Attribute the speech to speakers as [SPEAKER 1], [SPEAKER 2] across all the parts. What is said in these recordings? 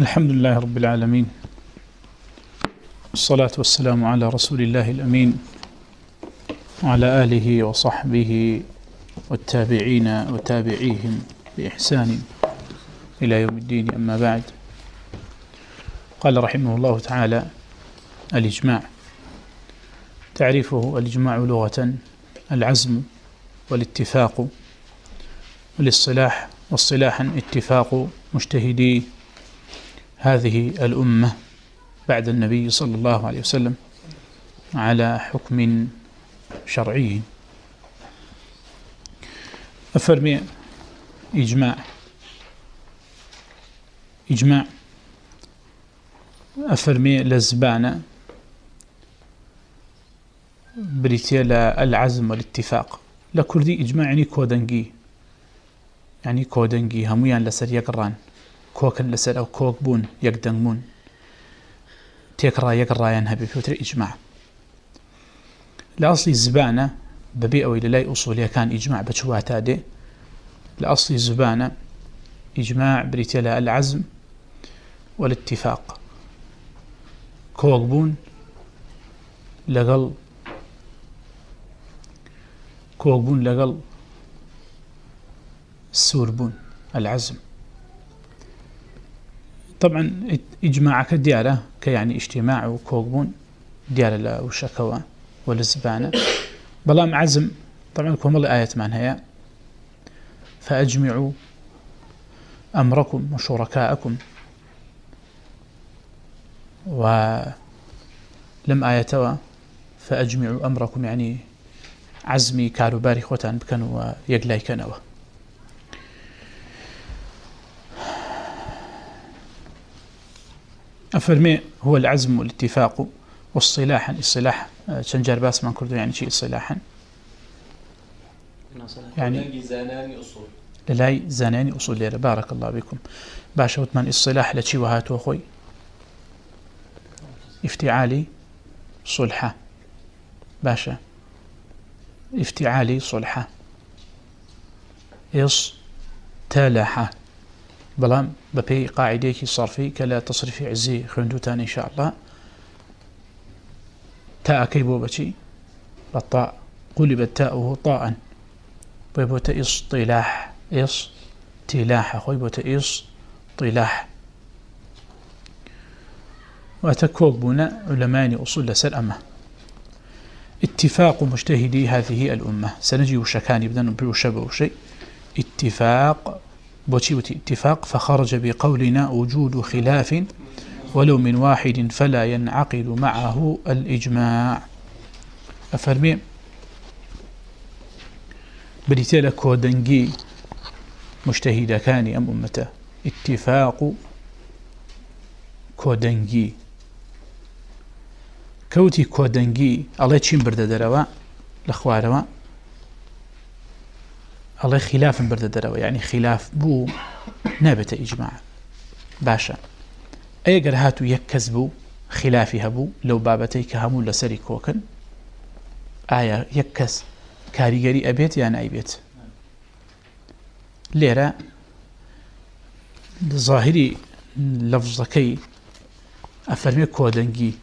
[SPEAKER 1] الحمد لله رب العالمين الصلاة والسلام على رسول الله الأمين وعلى آله وصحبه والتابعين وتابعيهم بإحسان إلى يوم الدين أما بعد قال رحمه الله تعالى الإجماع تعريفه الإجماع لغة العزم والاتفاق والاصطلاح والصلاحا اتفاق مجتهدي هذه الأمة بعد النبي صلى الله عليه وسلم على حكم شرعي. أفرمي إجماع. إجماع. أفرمي لزبانة. بريتيا العزم والاتفاق. لكردي إجماع يعني كودنجي. يعني كودنجي. هميان لسر يقران كوكن لسر أو كوك بون يقدنمون تيكرا يقرا ينهبي في إجماع. لأصل الزبانة ببيئة إلى لا أصولية كان إجماع بشواتا دي. لأصل الزبانة إجماع بريتيلا العزم والاتفاق. كوك بون لقل كوك بون لقل العزم. طبعا إجماع كديارة، كيعني اجتماع وكوكبون ديارة لا وشكوى والزبانة بلام عزم طبعا كوم الله آية معناها فأجمعوا أمركم وشركاءكم. ولم آية فأجمعوا أمركم، يعني عزمي كاروباري خوتان بكنوا ويقلاي كنوا أفرمي هو العزم والاتفاق والصلاحا الصلاح شنجر باس من كردو يعني شيء صلاحا يعني للاي زاناني أصول ليرة بارك الله بكم باشا وثمان الصلاح لشي وهاتو أخوي؟ افتعالي صلحة. باشا افتعالي صلحة. إص تالحة بلام ببي قاعديك صرفي كلا تصرفي عزي خندوتان إن شاء الله تاء كيبو بشي بالطاء قلبت تاؤه طاء بيبوت إصطلاح إصطلاح أخوي بوت إصطلاح وتكوك بنا علماني أصول لسر أمه اتفاق مجتهدي هذه الأمة سنجي وشكاني بدن بوشبه شيء اتفاق بوشي اتفاق، فخرج بقولنا وجود خلاف، ولو من واحد فلا ينعقد معه الإجماع. أفرمي بريتيلا كودنجي مجتهد كان أم أمته؟ اتفاق كودنجي. كوتي كودنجي، الله يتشين برد دروا، لخواروا. الله خلاف برد دروا يعني خلاف بو نابت إجماع. باشا. اگر هاتو یک کس بو، خلافی هبو، لو بابتی که همو لسری کوکن، آیا یک کس کاریگری ابیت یا نایبیت لیرا ظاهری لفظکی افرمی کودنگی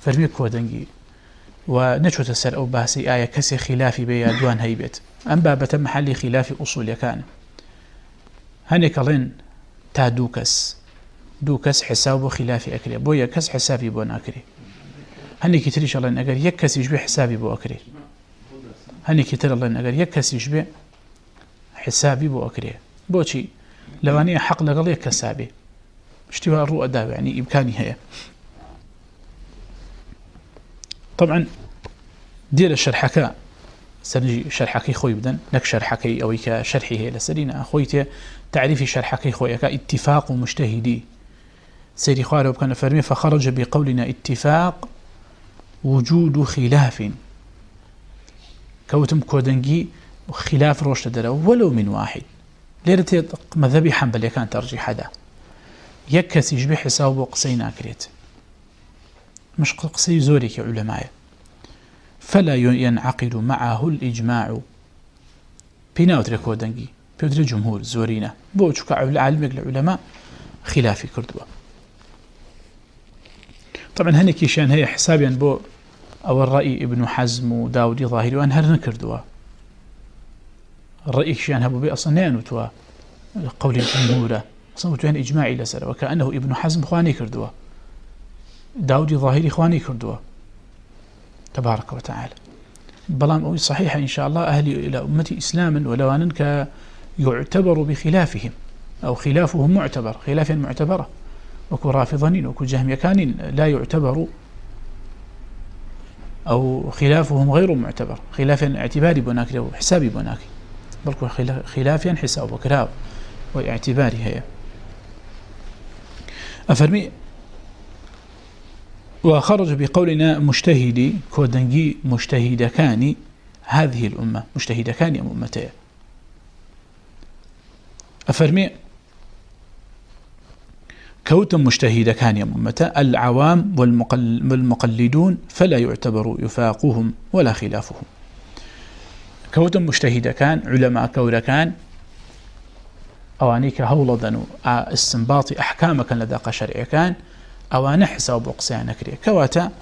[SPEAKER 1] فرمی کودنگی و نچوت سر او باسی، آیا کسی خلافی بیا دوان هیبیت ام بابت محلی خلافی اصول یکان هنیک لین تا دو کس حساب و خلافی بو یک کس حسابی بو ناکری هنی کی تریش الله اگر یک کس یشبه حسابی بو اکری هنی کی الله اگر یک کس یشبه حسابی بو اکری بو چی لوانی حق لقل یک حسابی اشتباه الرؤى دا يعني إمكاني هي. طبعا ديال الشرحكاء سنجي شرحكي خوي بدن نك شرحكي أو إيكا شرحي هي لسرينا أخويتي تعريفي شرحكي خوي اتفاق مجتهدي سيري خواري وبكان فرمي فخرج بقولنا اتفاق وجود خلاف. كوتم كودنجي خلاف روش تدرى ولو من واحد. ليرة مذهبي حنبل كان ترجيح هذا يكس يشبه حساب وقسينا كريت مش قسي زوري علماء فلا ينعقد معه الإجماع. بيناوت ركودنجي بيوتر جمهور زورينا بوشك علمك العلماء خلافي كردوا طبعا هني كيشان هي حسابيا بو او الرأي ابن حزم وداودي ظاهري وان هر نكردوا الرأي كيشان هبو بي اصلا نانوتوا قول الجمهورة اصلا وتوين اجماعي لسر وكأنه ابن حزم خواني كردوا داودي ظاهري خواني كردوا تبارك وتعالى. بلام أو صحيحة إن شاء الله أهلي إلى أمتي إسلاما ولو أنك يعتبر بخلافهم أو خلافهم معتبر، خلافا معتبرة. وكو رافضانين، وكو جهم يكانين لا يعتبر أو خلافهم غير معتبر. خلافا اعتباري بناكي أو حسابي بناكي بل كو خلافا حساب وكراو واعتباري هي أفرمي وخرج بقولنا مجتهدي، كودنجي مجتهد كاني هذه الأمة مجتهد كاني أمتي. أفرمي، كوت مجتهد كاني أمتي، العوام والمقلدون فلا يعتبر يفاقهم ولا خلافهم. كوت مجتهد كان علماء كور كان أوانيك هولدن استنباط أحكامك لدى شرعي كان اوانه حساب وقسيان كريه كواتا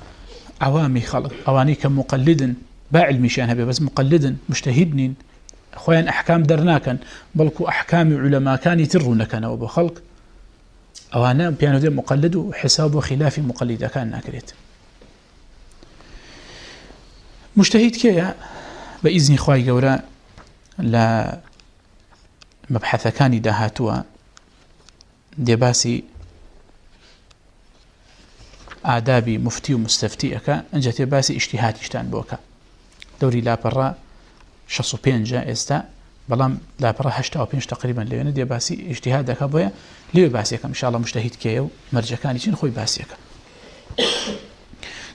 [SPEAKER 1] عوامي خلق. اواني كمقلد باعل مشان هبه بس مقلد مجتهدين خوين احكام درناكن. بلكو احكام علماء كان يترون كان ابو خلق اوانا بيانو دي مقلد وحساب وخلاف مقلد كان ناكريت. مجتهد كيا باذن خوي غورا لا مبحث كان دهاتوا دي باسي بوكا دوري لا برا شخصو بينجا استا بلام لا برا هشتا وبينج تقريبا ليونا دي باسي اجتهاد أكا بويا ليو باسي أكا إن شاء الله مجتهد كيو مرجع كاني چين خوي باسي أكا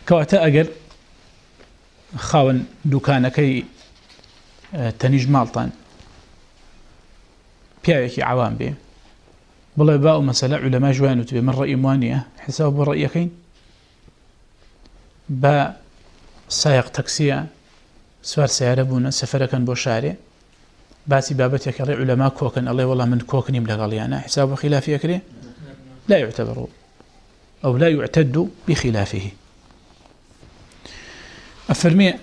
[SPEAKER 1] كواتا أقر خاون دوكانا كي تنيج مالطان بيايكي عوام بي بلا باو مسألة علماء جوانو تبي من رأي موانية حساب رأيكين با سایق تەکسیە سوار سیارە بوون، سەفەرەکەن بۆ شارێ باسی بابەتێکە ڕێ علەما کۆکن، ئەڵێ وەڵام من کۆکنیم لەگەڵیانە. حساب بە خلافیەکرێ لا يعتبر أو لا يعتد بخلافه. أفرمي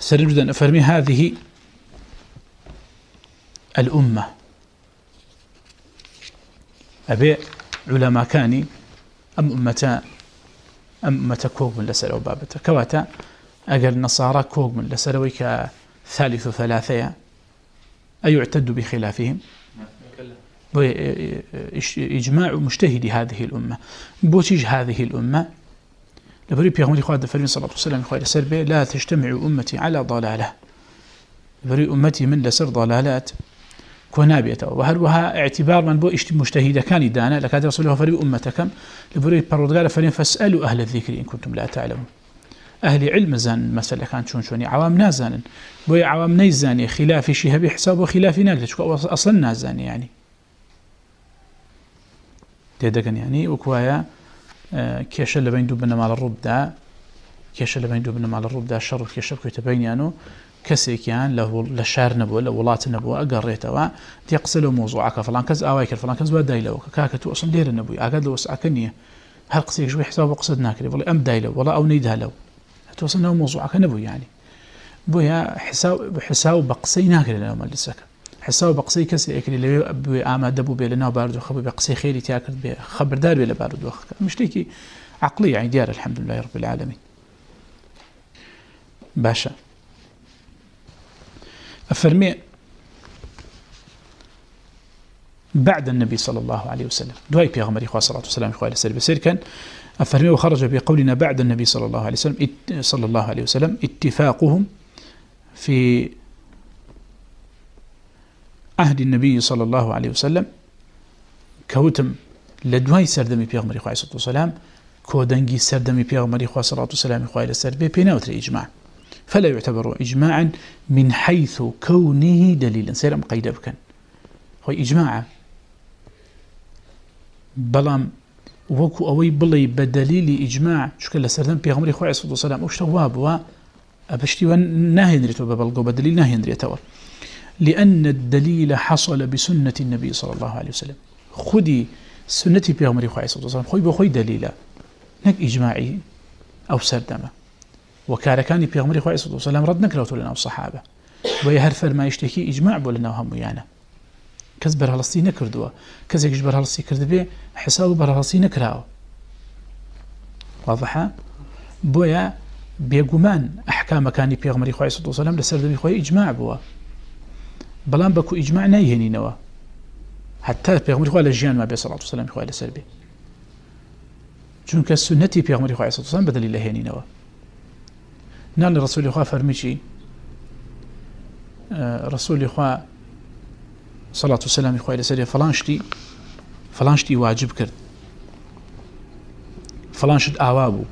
[SPEAKER 1] سرجدا أفرمي هذه الأمة. أبي علماء كاني أم أمتان أمة كوغ من لسر أو بابتا كواتا أقل نصارى كوغ من لسر ويكا ثالث ثلاثة أيعتد بخلافهم؟ إجماع مجتهد هذه الأمة. بوتيج هذه الأمة. لبري بيغمري خواد فرمي صلى الله عليه وسلم خواد سربي لا تجتمع أمتي على ضلالة. لبري أمتي من لسر ضلالات. كونابيته وهل وها اعتبار من بو مجتهد كان دانا لكاد رسوله فري أمتكم لبري بردقال فرين فاسألوا أهل الذكر إن كنتم لا تعلمون. أهل علم زان مسألة كان شون شوني عوام نازان بو عوام نيزاني خلاف شيء بحساب وخلاف ناقل أصلا نازاني يعني یعنی. تيدكن يعني یعنی وكوايا كيش اللي بين دوبنا مال الرب دا كيش اللي بين دوبنا مال الرب دا الشر كيش بكو يتبين يعني كسيكيان له لشار نبو لا ولات نبو اقريتوا تيقسلوا موضوعك. فلان كز اوايك فلان كز بدايلو كاكتو اصلا دير النبو اقد لو اسعكنيه هل قصيك شوي حساب قصدنا كذا والله ام دايلو ولا او نيدها لو توصلنا موضوعك نبو يعني. بويا حساب حساب بقسينا كذا لو مالسك حساب بقسي كسي اكل اللي ابو اما دبو بيلنا بارد خبر بقسي خيري تاكل بخبر دار بلا بارد وخ مش ليكي عقليه يعني ديار الحمد لله رب العالمين. باشا. أفرمي. بعد النبي صلى الله عليه وسلم. دواي بيغمر إخوة صلى الله عليه وسلم، إخوة السلام بسير كان أفرمي وخرج بقولنا بعد النبي صلى الله عليه وسلم صلى الله عليه وسلم، اتفاقهم في عهد النبي صلى الله عليه وسلم. كوتم لدواي سردمي بيغمر إخوة صلى الله عليه وسلم كودنجي سردمي بيغمر إخوة صلى الله عليه وسلم، إخوة السلام بيناوت الإجماع فلا يعتبر إجماعا من حيث كونه دليلا. سيرا مقيدا بكن. هو إجماعا بلام وكو أوي بلي بدليل إجماع. شكل لسردن بيغمري خواه صلى الله عليه وسلم وشتواب و أبشتي وناهي نريتو ببلغو. بدليل ناهي نريتو. لأن الدليل حصل بسنة النبي صلى الله عليه وسلم. خدي سنتي بيغمري خوي صلى الله عليه وسلم خوي بخوي دليلا. نك إجماعي أو سردمة وكاركاني بيغمري خوي صلى الله عليه وسلم رد نكرة لنا الصحابة ويهر فرما يشتكي إجماع بولنا وهم ويانا كز برهلسي نكردوا كز يكش برهلسي كرد بي حساب برهلسي نكراو. واضحة؟ بويا بيغمان أحكام كاني بيغمري خوي صلى الله عليه وسلم لسردمي خوي إجماع بوا بلان بكو إجماع نايهني نوا حتى پیغمبر خدا جان ما به صلوات و سلام خدا سر به چون که سنتی پیغمبر خدا صلی الله علیه و بدل الله هنی نوا نال رسول خدا فرمیچی رسول خدا صلوات و سلام خدا سر فلانشتی فلانشتی واجب کرد. فلانشت آوابو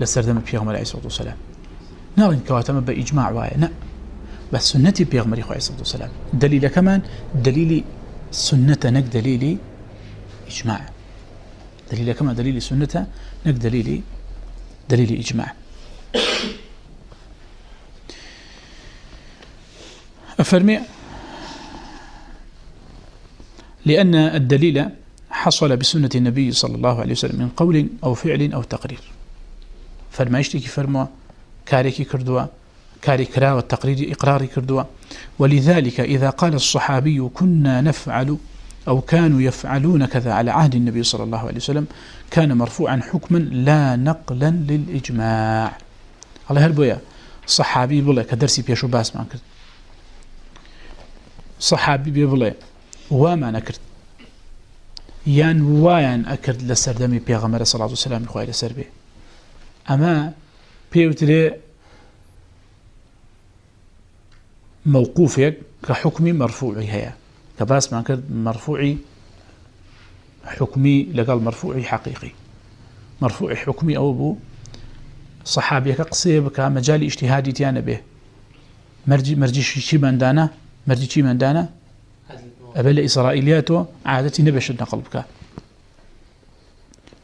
[SPEAKER 1] لسر دم پیغمبر علیه الصلاه والسلام نال ان كواتم باجماع وایا نه. بس سنتي پیغمبر خدا صلی الله علیه و سلام دلیل كمان دلیلی سنة نك دليلي إجماع دليل كما دليل سنة نك دليلي دليل إجماع أفرمي لأن الدليل حصل بسنة النبي صلى الله عليه وسلم من قول أو فعل أو تقرير. فرما يشتكي فرما كاريكي كردوا كاري كرا والتقرير إقراري كردوا. ولذلك إذا قال الصحابي، كنا نفعل أو كانوا يفعلون كذا على عهد النبي صلى الله عليه وسلم كان مرفوعا حكما لا نقلا للإجماع. الله هربويا صحابي بلا كدرسي بيشو باس ما صحابي بلا وما نكرت يان ويان أكرد لسردمي بيغمر صلى الله عليه وسلم الخوائي لسربي أما بيوتري موقوفك كحكم مرفوع هي كباس ما كان مرفوعي حكمي لقال مرفوعي حقيقي مرفوع حكمي او بو صحابي كقصيب كمجال اجتهادي تيانا به مرجي مرجي شي من دانا مرجي من دانا؟ ابل اسرائيلياته عادتي نبش نقلبك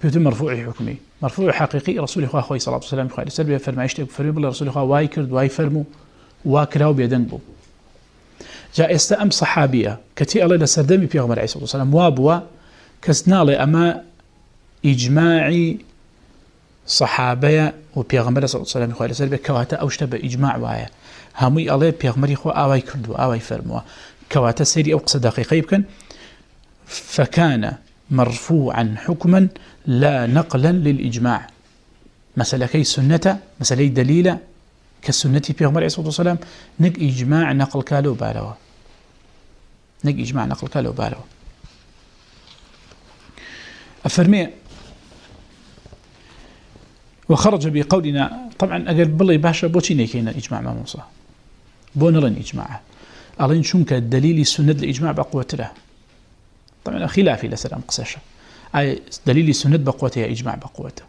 [SPEAKER 1] بيت مرفوع حكمي. مرفوع حقيقي رسول الله صلى الله عليه وسلم. قال سبب فرمايشته فرمي رسول الله واي كرد واي فرمو واكراو بيدن بو. جاء استا ام صحابيه كتي الله لسردمي في غمر عيسى والسلام. وابوا كسنالي اما اجماعي صحابيه وبيغمر صلى الله عليه وسلم خير سرب كواتا او اشتبه اجماع وايا. همي الله بيغمر خو اواي كردو اواي فرموا كواتا سيري او قصه دقيقه يمكن فكان مرفوعا حكما لا نقلا للاجماع مساله كي سنه مساله دليله كالسنة بيغمر عليه الصلاة والسلام نق إجماع نقل كالو بالوا نق إجماع نقل كالو بالوا أفرمي وخرج بقولنا، طبعا أقل بالله باشا بوتي نيكينا إجماع ما موصى بونرن إجماع ألين شنك الدليل السنة الإجماع بقوة له طبعا خلافي لسلام قساشة أي دليل السنة بقوته إجماع بقوته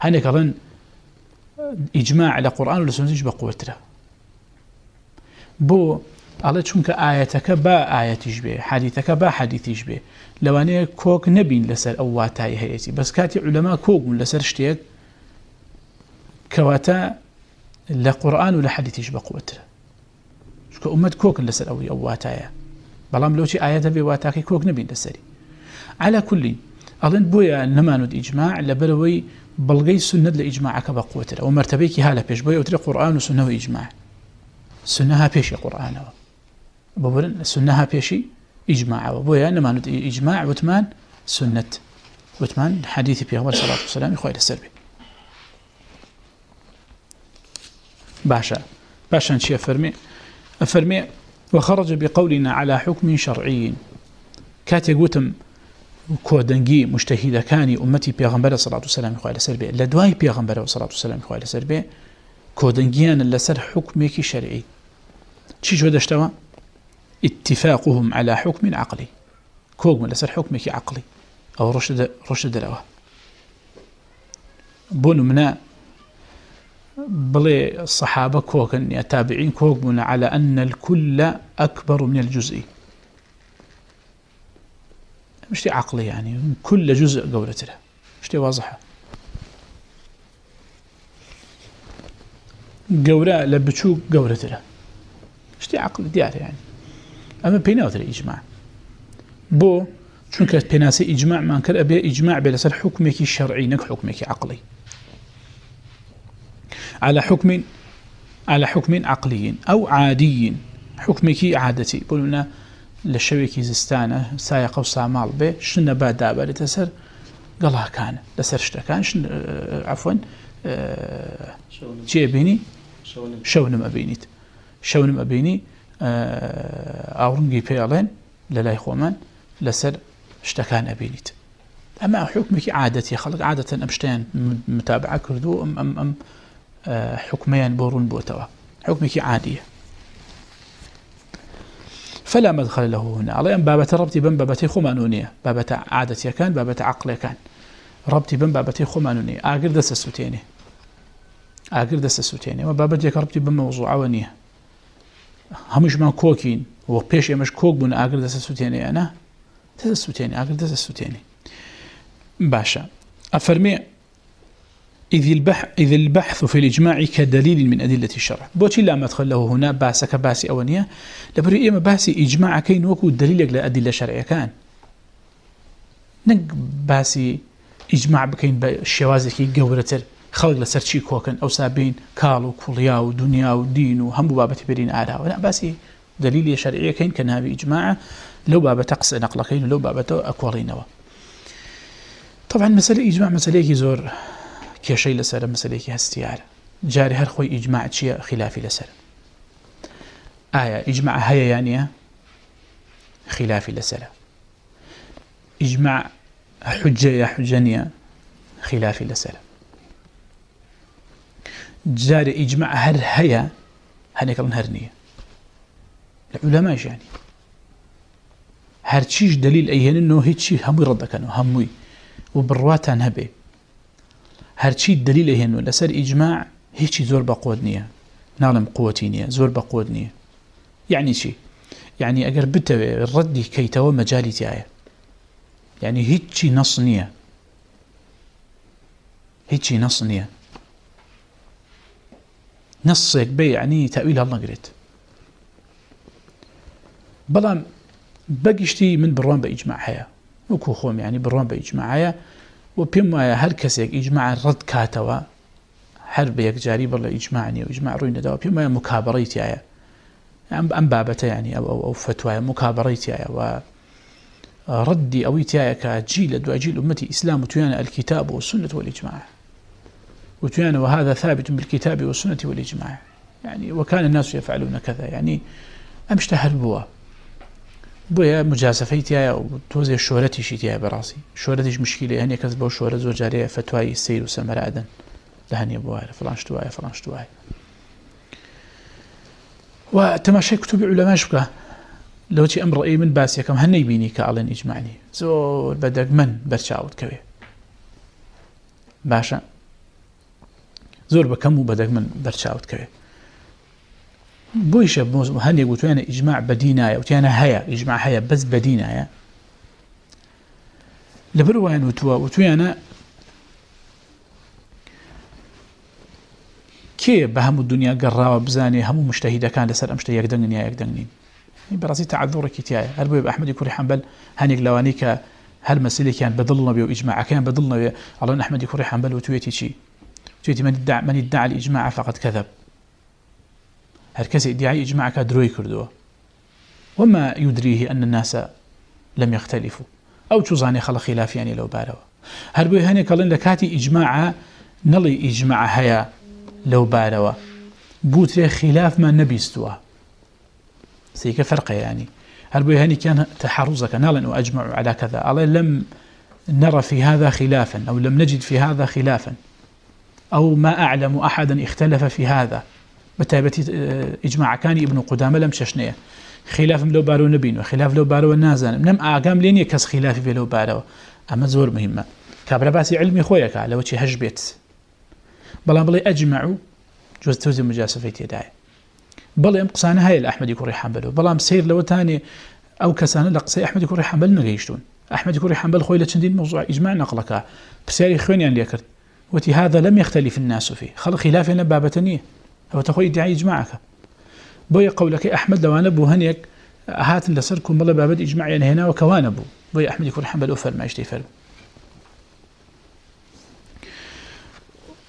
[SPEAKER 1] هناك أظن اجماع على قرآن ولا سنة بقوة له بو الله چونك آياتك با آيات يشبه حديثك با حديث يشبه لو أني كوك نبين لسر أو واتاي هيتي بس كاتي علماء كوك من لسر اشتيك كواتا لقرآن ولا حديث يشبه قوة له شكو أمت كوك لسر أو واتاي بلام لوشي آيات بي واتاكي كوك نبين لسري على كل أظن بويا نماند إجماع لبروي بلغي سنة لإجماع كبا قوتر ومرتبيك هالا بيش بويا وتري قرآن وسنة وإجماع سنها بيشي قرآن بقول سنها بيشي إجماع بويا نماند إجماع وثمان سنة وثمان حديث في أول صلاة والسلام إخوة السربي باشا باشا نشي أفرمي أفرمي، وخرج بقولنا على حكم شرعي. كاتي قوتم کۆدەنگی مشتهیدەکانی ئومەتی پێغمبەر سەڵات و سلام خخوای لەسەر بێ لە دوای پێغمبەر و سەڵات و سلام خخوای لەسەر بێ کۆدەنگیان لەسەر حکمێکی شەرعی چی جۆ دەشتەوە اتفاقهم على حكم عقلي. كوغم لسر حكمك عقلي. او رشد رشد دلوا بون منا بلي الصحابه كوكن يا تابعين كوغم على ان الكل اكبر من الجزء. مش عقلي يعني، كل جزء قولت له. مش واضحة. قولا لبتشو قولت له. مش عقل ديار يعني. أما بيناوت الإجماع بو چونکە پێناسی ئیجماعمان کرد ئەبێ ئیجماع بێ لەسەر حکمێکی شەرعی نەک حکمێکی عقلی على حكم على حكم عقلي أو عادي. حكمك عادتي. بقولنا لشويكي زستانة سايقة وسامال به شنو بعد دابا لتسر؟ قالها كان. لسر شتا كان شن عفوا شي بيني شون ما بينيت شون ما بيني أورنجي بيالين للاي خومن لسر شتا كان أبينيت. أما حكمك عادتي خلق عادة أمشتين متابعة كردو أم أم أم حكميان بورون بوتوا حكمك عادية فلا مدخل له هنا. على أن بابة ربطي بن بابتي خمانونية بابة عادتي كان بابة عقلي كان ربطي بن بابتي خمانونية آقر دس السوتيني آقر دس السوتيني وبابتي ربطي بن موضوع ونية همش ما كوكين وبيش يمش كوك بن آقر دس السوتيني أنا دس السوتيني آقر دس السوتيني باشا أفرمي إذ البحث, إذ البحث في الإجماع كدليل من أدلة الشرع. بوتي لا مدخل له هنا باسك باسي أونية لبري إما باسي إجماع كين وكو دليل لأدلة شرعية كان. نق باسي إجماع بكين بشوازكي قورتر خلق لسر شي كوكن. أو سابين كالو كوليا ودنيا ودين وهم بابتي برين آلا. ونا باسي دليل شرعية كين كان هذا إجماع. لو بابا تقص نقلكين لو بابا أكوالين طبعا مسألة إجماع مسألة زور کێشەی لەسرە مەسلێکی هەستیارە جارێ هەر خۆی ئیجماع چییە خلافی لەسەر ئایا ئیجماع هەیە یانە خلافی لەسرە ئیجماع حجە یا حجەنیە خلافی لەسرە جارێ ئیجماع هەر هەیە هەنێکڵن هەر نییە لە علەما ژیانی هەرچیش دلیل ئەهێنن هیچی هەمووی ڕەدەکەنەوە هەمووی و بڕواتان هەبێ هەرچی دلیل هێن لەسەر ئیجماع هیچی زۆر بەقۆت نییە. ناڵم قوتی نییە، زۆر بەقۆت نییە. یعنی چی؟ یعنی ئەگەر بتەوێ ڕەدی کەیتەوە مەجای تایە. یعنی هیچی نەس نییە. هیچی نەس نییە. نەسێک بێ عنی تاویل هەڵ نەگرێت. بەڵام بەگشتی من بڕوان بە ئیجماع هەیە. وەکو خۆم ینی بڕوان بە ئیجماع هەیە و پێم وایە هەر کەسێک ئیجممع ڕەت کاتەوە هەر بە یەکجاری بڵە ئیجممانی و ئیجممع ڕووی نەداوە پێم وایە مکابڕی تایە ئەم ئەم بابەتە ینی ئەو ئەو فتوایە مکابڕی تایە و ردی ئەوەی تایە جی لە دواجیل ومەتی ئیسلام و تویانە توانە الكتاب والسنة والإجماع. وتوانە وهذا ثابت بالكتاب والسنة والإجماع. يعني وكان الناس يفعلون كذا. يعني أمشت هل بوا؟ بۆیە مجازفەی تایە و تۆزێ شۆرەتیشی تایە بەڕاستی. شۆرەتیش مشکلی هەنێ کەس بۆ شۆرە زۆر جارەیە فتوای سیر و سەمەرادن. لە هەنێ بواە فلانشت وایە فلانشت وایە و تەماشای کتوبی علەماش بکە. لەوچی ئەم ڕێی من باسیەکەم، هەنەی بینی کە ئاڵێن ئیجممانی زۆر بەدەگمەن بەرچاوت کەوێ. باشە. زۆر بەکەم و بەدەگمن بەرچاوت کەوێ. بويش هني قلت انا اجماع بدينايا قلت انا هيا؟ اجماع هيا بس بدينايا لبروان وتوا؟ وتوا كي بهم الدنيا قراوه بزاني هم مجتهد كان لسر امشتي يقدنني يا يقدنني براسي تعذرك تياي هل بو احمد يكون حنبل هني لوانيك هل مسألة كان بدلنا بيو إجماع كان بدلنا بيو الله أحمد يكون حنبل وتويتي شي؟ تويتي من يدعي من يدعي الإجماع فقد كذب. هر كسي ادعاء اجماع كدروي كردوه وما يدريه ان الناس لم يختلفوا. او تزاني خلق خلاف يعني لو باروا هر بو هني قالن لكاتي اجماع نلي اجماع هيا لو باروا بوت خلاف ما نبيستوا سيك فرق يعني هل بو هني كان تحرزك نالن واجمع على كذا الله لم نرى في هذا خلافا او لم نجد في هذا خلافا. او ما اعلم احدا اختلف في هذا. بتابتي اجماع كان ابن قدامه لم ششنيه خلاف لو بارو نبين وخلاف لو بارو نازن نم ئاگام اقام لين يكس خلاف في لو بارو اما زور مهمه كبر باسي علمي خويك على وجه هج بيت بلا بلا اجمعوا جوز توزي مجاسفتي داي بلا امقسان هاي الاحمد يكون ريحان بلو بلا مسير لو تاني او كسان لقصي احمد يكون ريحان بل نغيشتون احمد يكون ريحان بل خوي لتشندين موضوع اجماع نقلك بسيري خويني ان ليكرت وتي هذا لم يختلف الناس فيه. خلق خلافنا بابتنيه أو تخوي ادعاء إجماعك. بوي قولك أحمد لو انا أنا بوهنيك هات لسركم والله بابد إجماع يعني هنا وكوان أبو. بي أحمد يكون حنبل أفر ما يشتي فرو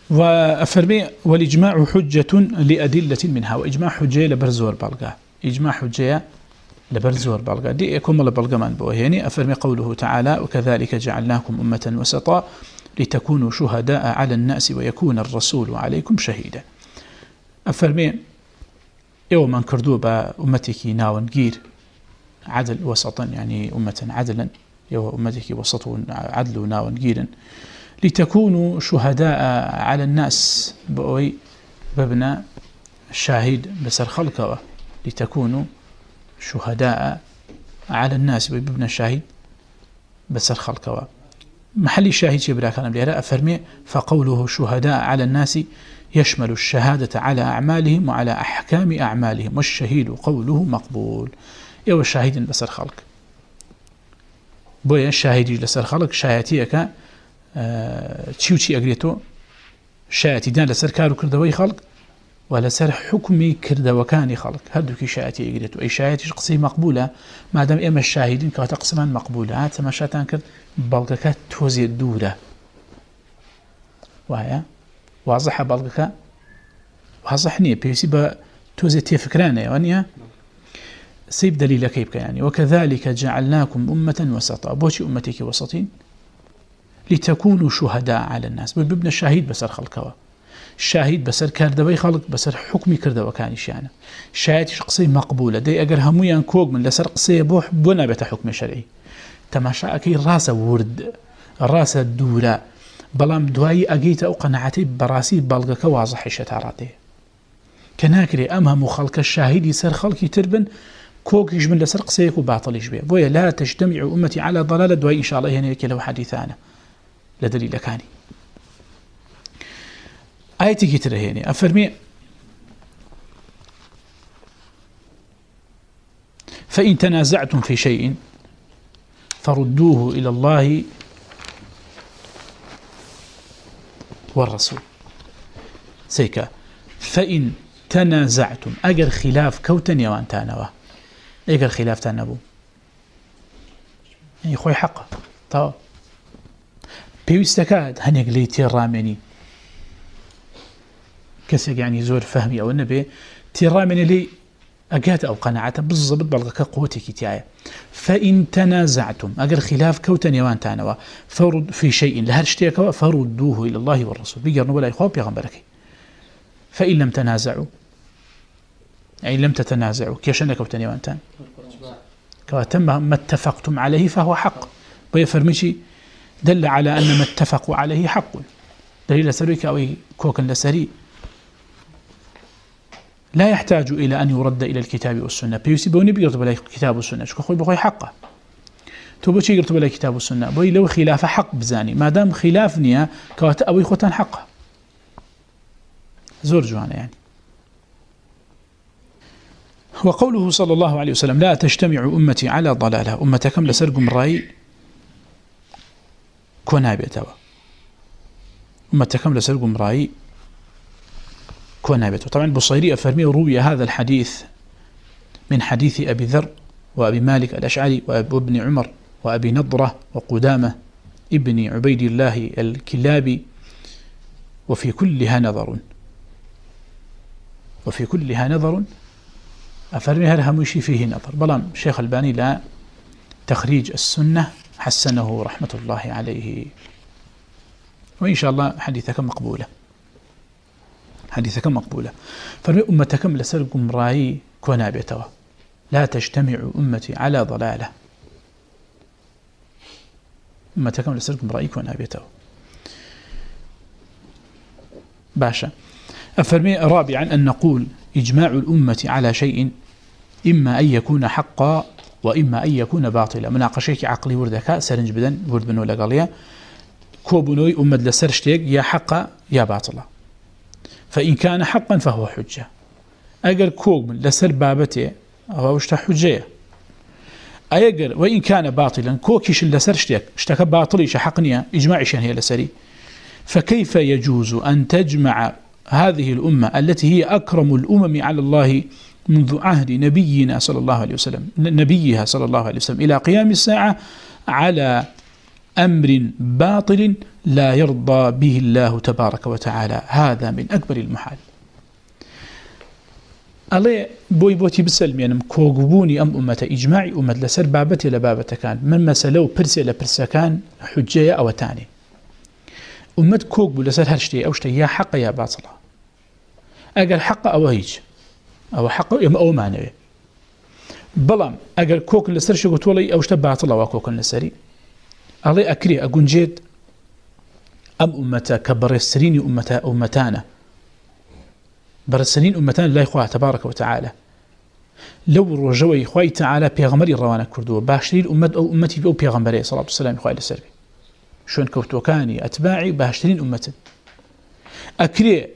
[SPEAKER 1] وأفرمي، والإجماع حجة لأدلة منها، وإجماع حجة لبرزور بلغا إجماع حجة لبرزور بلغا دي يكون الله بلغا من بوهيني أفرمي قوله تعالى، وكذلك جعلناكم أمة وسطا لتكونوا شهداء على الناس ويكون الرسول عليكم شهيدا. أفرمي يوم من كردوا بأمتك ناون جير، عدل وسطا، يعني أمة عدلا يو أمتك وسط عدل ناون جيرا. لتكونوا شهداء على الناس بأوي ببنا الشاهد بسر خلقه، لتكونوا شهداء على الناس ببنا الشاهد بسر خلقه. محل الشاهد شبرا كان بليرا أفرمي فقوله شهداء على الناس يشمل الشهادة على أعمالهم وعلى أحكام أعمالهم، والشهيد قوله مقبول. يو الشاهد بسر خلق. بويا الشاهد لسر خلق شاهدتك چی و چی ئەگرێتەوە شایەتیدان لەسەر کار و کردەوەی خەڵک و لەسەر حکمی کردەوەکانی خەڵک هەردووکی شایەتی ئەگرێت و ئەی شایەتیش قسەی مەقبولە مادەم ئێمە شاهیدین کەواتە قسەمان مەقبولە هات تەماشاتان کرد بەڵگەکە تۆزێ دوورە وایە وازەحە بەڵگەکە وازەح نییە پێویستی سيب دليل كيف يعني. وكذلك جعلناكم أمة وسطا. بوشي أمتك وسطين لتكونوا شهداء على الناس. ببن الشهيد بسر خلقوا شاهد بسر كردوي خلق، بسر حكمي كردوا كان شيانا شاهد شخصي مقبولة. دي اگر همويان كوغ من لسر قصي بوح بنا بتا حكم شرعي. تماشا اكي راس ورد راس الدولة بلام دواي اقيت او قناعتي براسي بلغك واضح شتاراته كناكري امهم خلق الشاهد يسر خلقي تربن كوكيش من لسر قصيك وباطليش بيه بويا لا تجتمع امتي على ضلالة دواي ان شاء الله يعني لو حديثانا لدليل كاني آيتي كترهيني فإن تنازعتم في شيء فردوه إلى الله والرسول. سيكا. فإن تنازعتم، أجر خلاف كوتا يوان تانوا أجر خلاف تانبو يعني خوي حق. طبعا پێویستەکات هەنێک لی تێڕامێنی کەسێک ینی زۆر فەهمی ئەوە نەبێ تێڕامێنێ لی ئەگات ئەو قەنەعاتە بزبت بەڵگەکە قوتێکی تایە فإن تنازعتم، أجر خلاف كوتا نيوان تانوا فرد في شيء، لهر شتيكوا فردوه إلى الله والرسول. بيقرنوا ولا يخوف يغنبرك فإن لم تنازعوا، أي لم تتنازعوا كيشنا كوتا نيوان تان؟ كواتم ما اتفقتم عليه فهو حق. بيفرمشي دل على أن ما اتفقوا عليه حق. دليل سريك أو كوكا لسري. لا يحتاج إلى أن يرد إلى الكتاب والسنة. بيوسي بوني بيرتب عليه كتاب والسنة شكو خوي بخوي حقه تو بوشي يرتب عليه كتاب والسنة بوي لو خلاف حق بزاني ما دام خلاف نيا كوات أوي خوتان حقه زور جوانا يعني وقوله صلى الله عليه وسلم لا تجتمع أمتي على ضلالة أمتكم لسرقم رأي كونابيتوا أمتكم لسر قمرائي كونابيتوا طبعا البصيري أفرمي روي هذا الحديث من حديث أبي ذر وأبي مالك الأشعري وابن عمر وأبي نضرة وقدامة ابن عبيد الله الكلابي وفي كلها نظر. وفي كلها نظر. أفرمي هل همشي فيه نظر؟ بلام شيخ الباني لا تخريج السنة حسنه رحمة الله عليه. وإن شاء الله حديثك مقبولة. حديثك مقبولة. فرمي أمتكم لسركم رأي كونابتوا لا تجتمع أمتي على ضلالة. أمتكم لسركم رأي كونابتوا باشا. أفرمي رابعا أن نقول إجماع الأمة على شيء، إما أن يكون حقا وإما أن يكون باطلا. مناقشيك عقلي وردك، سرنج بدن، ورد بنو لقاليا كوبنوي أمد لسرشتيك يا حقا يا باطلا. فإن كان حقا فهو حجة. أقل كوب لسر بابته، أو اشتا حجية. أيقل وإن كان باطلا، كوكيش لسر لسرشتيك اشتك باطليش حقنيا إجماعيش هي لسري. فكيف يجوز أن تجمع هذه الأمة التي هي أكرم الأمم على الله منذ عهد نبينا صلى الله عليه وسلم، نبيها صلى الله عليه وسلم إلى قيام الساعة على أمر باطل لا يرضى به الله تبارك وتعالى. هذا من أكبر المحال. الله بوي بوتي بسلم كوغبوني أم أمة إجماعي، أمة لسر بابتي لبابتي كان من مسلو برسي لبرسي كان حجية أو تاني. أمة كوغبو لسر هرشتي أو شتي، يا حق يا باطلة أقل حق أو هيج. أو حق أو معنوي بلام، أقل كوك لسر شو قلت أو شتي باطلة وكوك لسري. الله أكري أقول جيد. أم أمة كبر السرين أمة أمتانا. برسنين أمتان الله إخوة تبارك وتعالى. لو رجوي إخوة تعالى بيغمري روانا كردو. باشترين أمت أو أمتي بأو بيغمري صلى الله عليه وسلم إخوة لسربي. شون كوتوكاني أتباعي باشترين أمتن أكري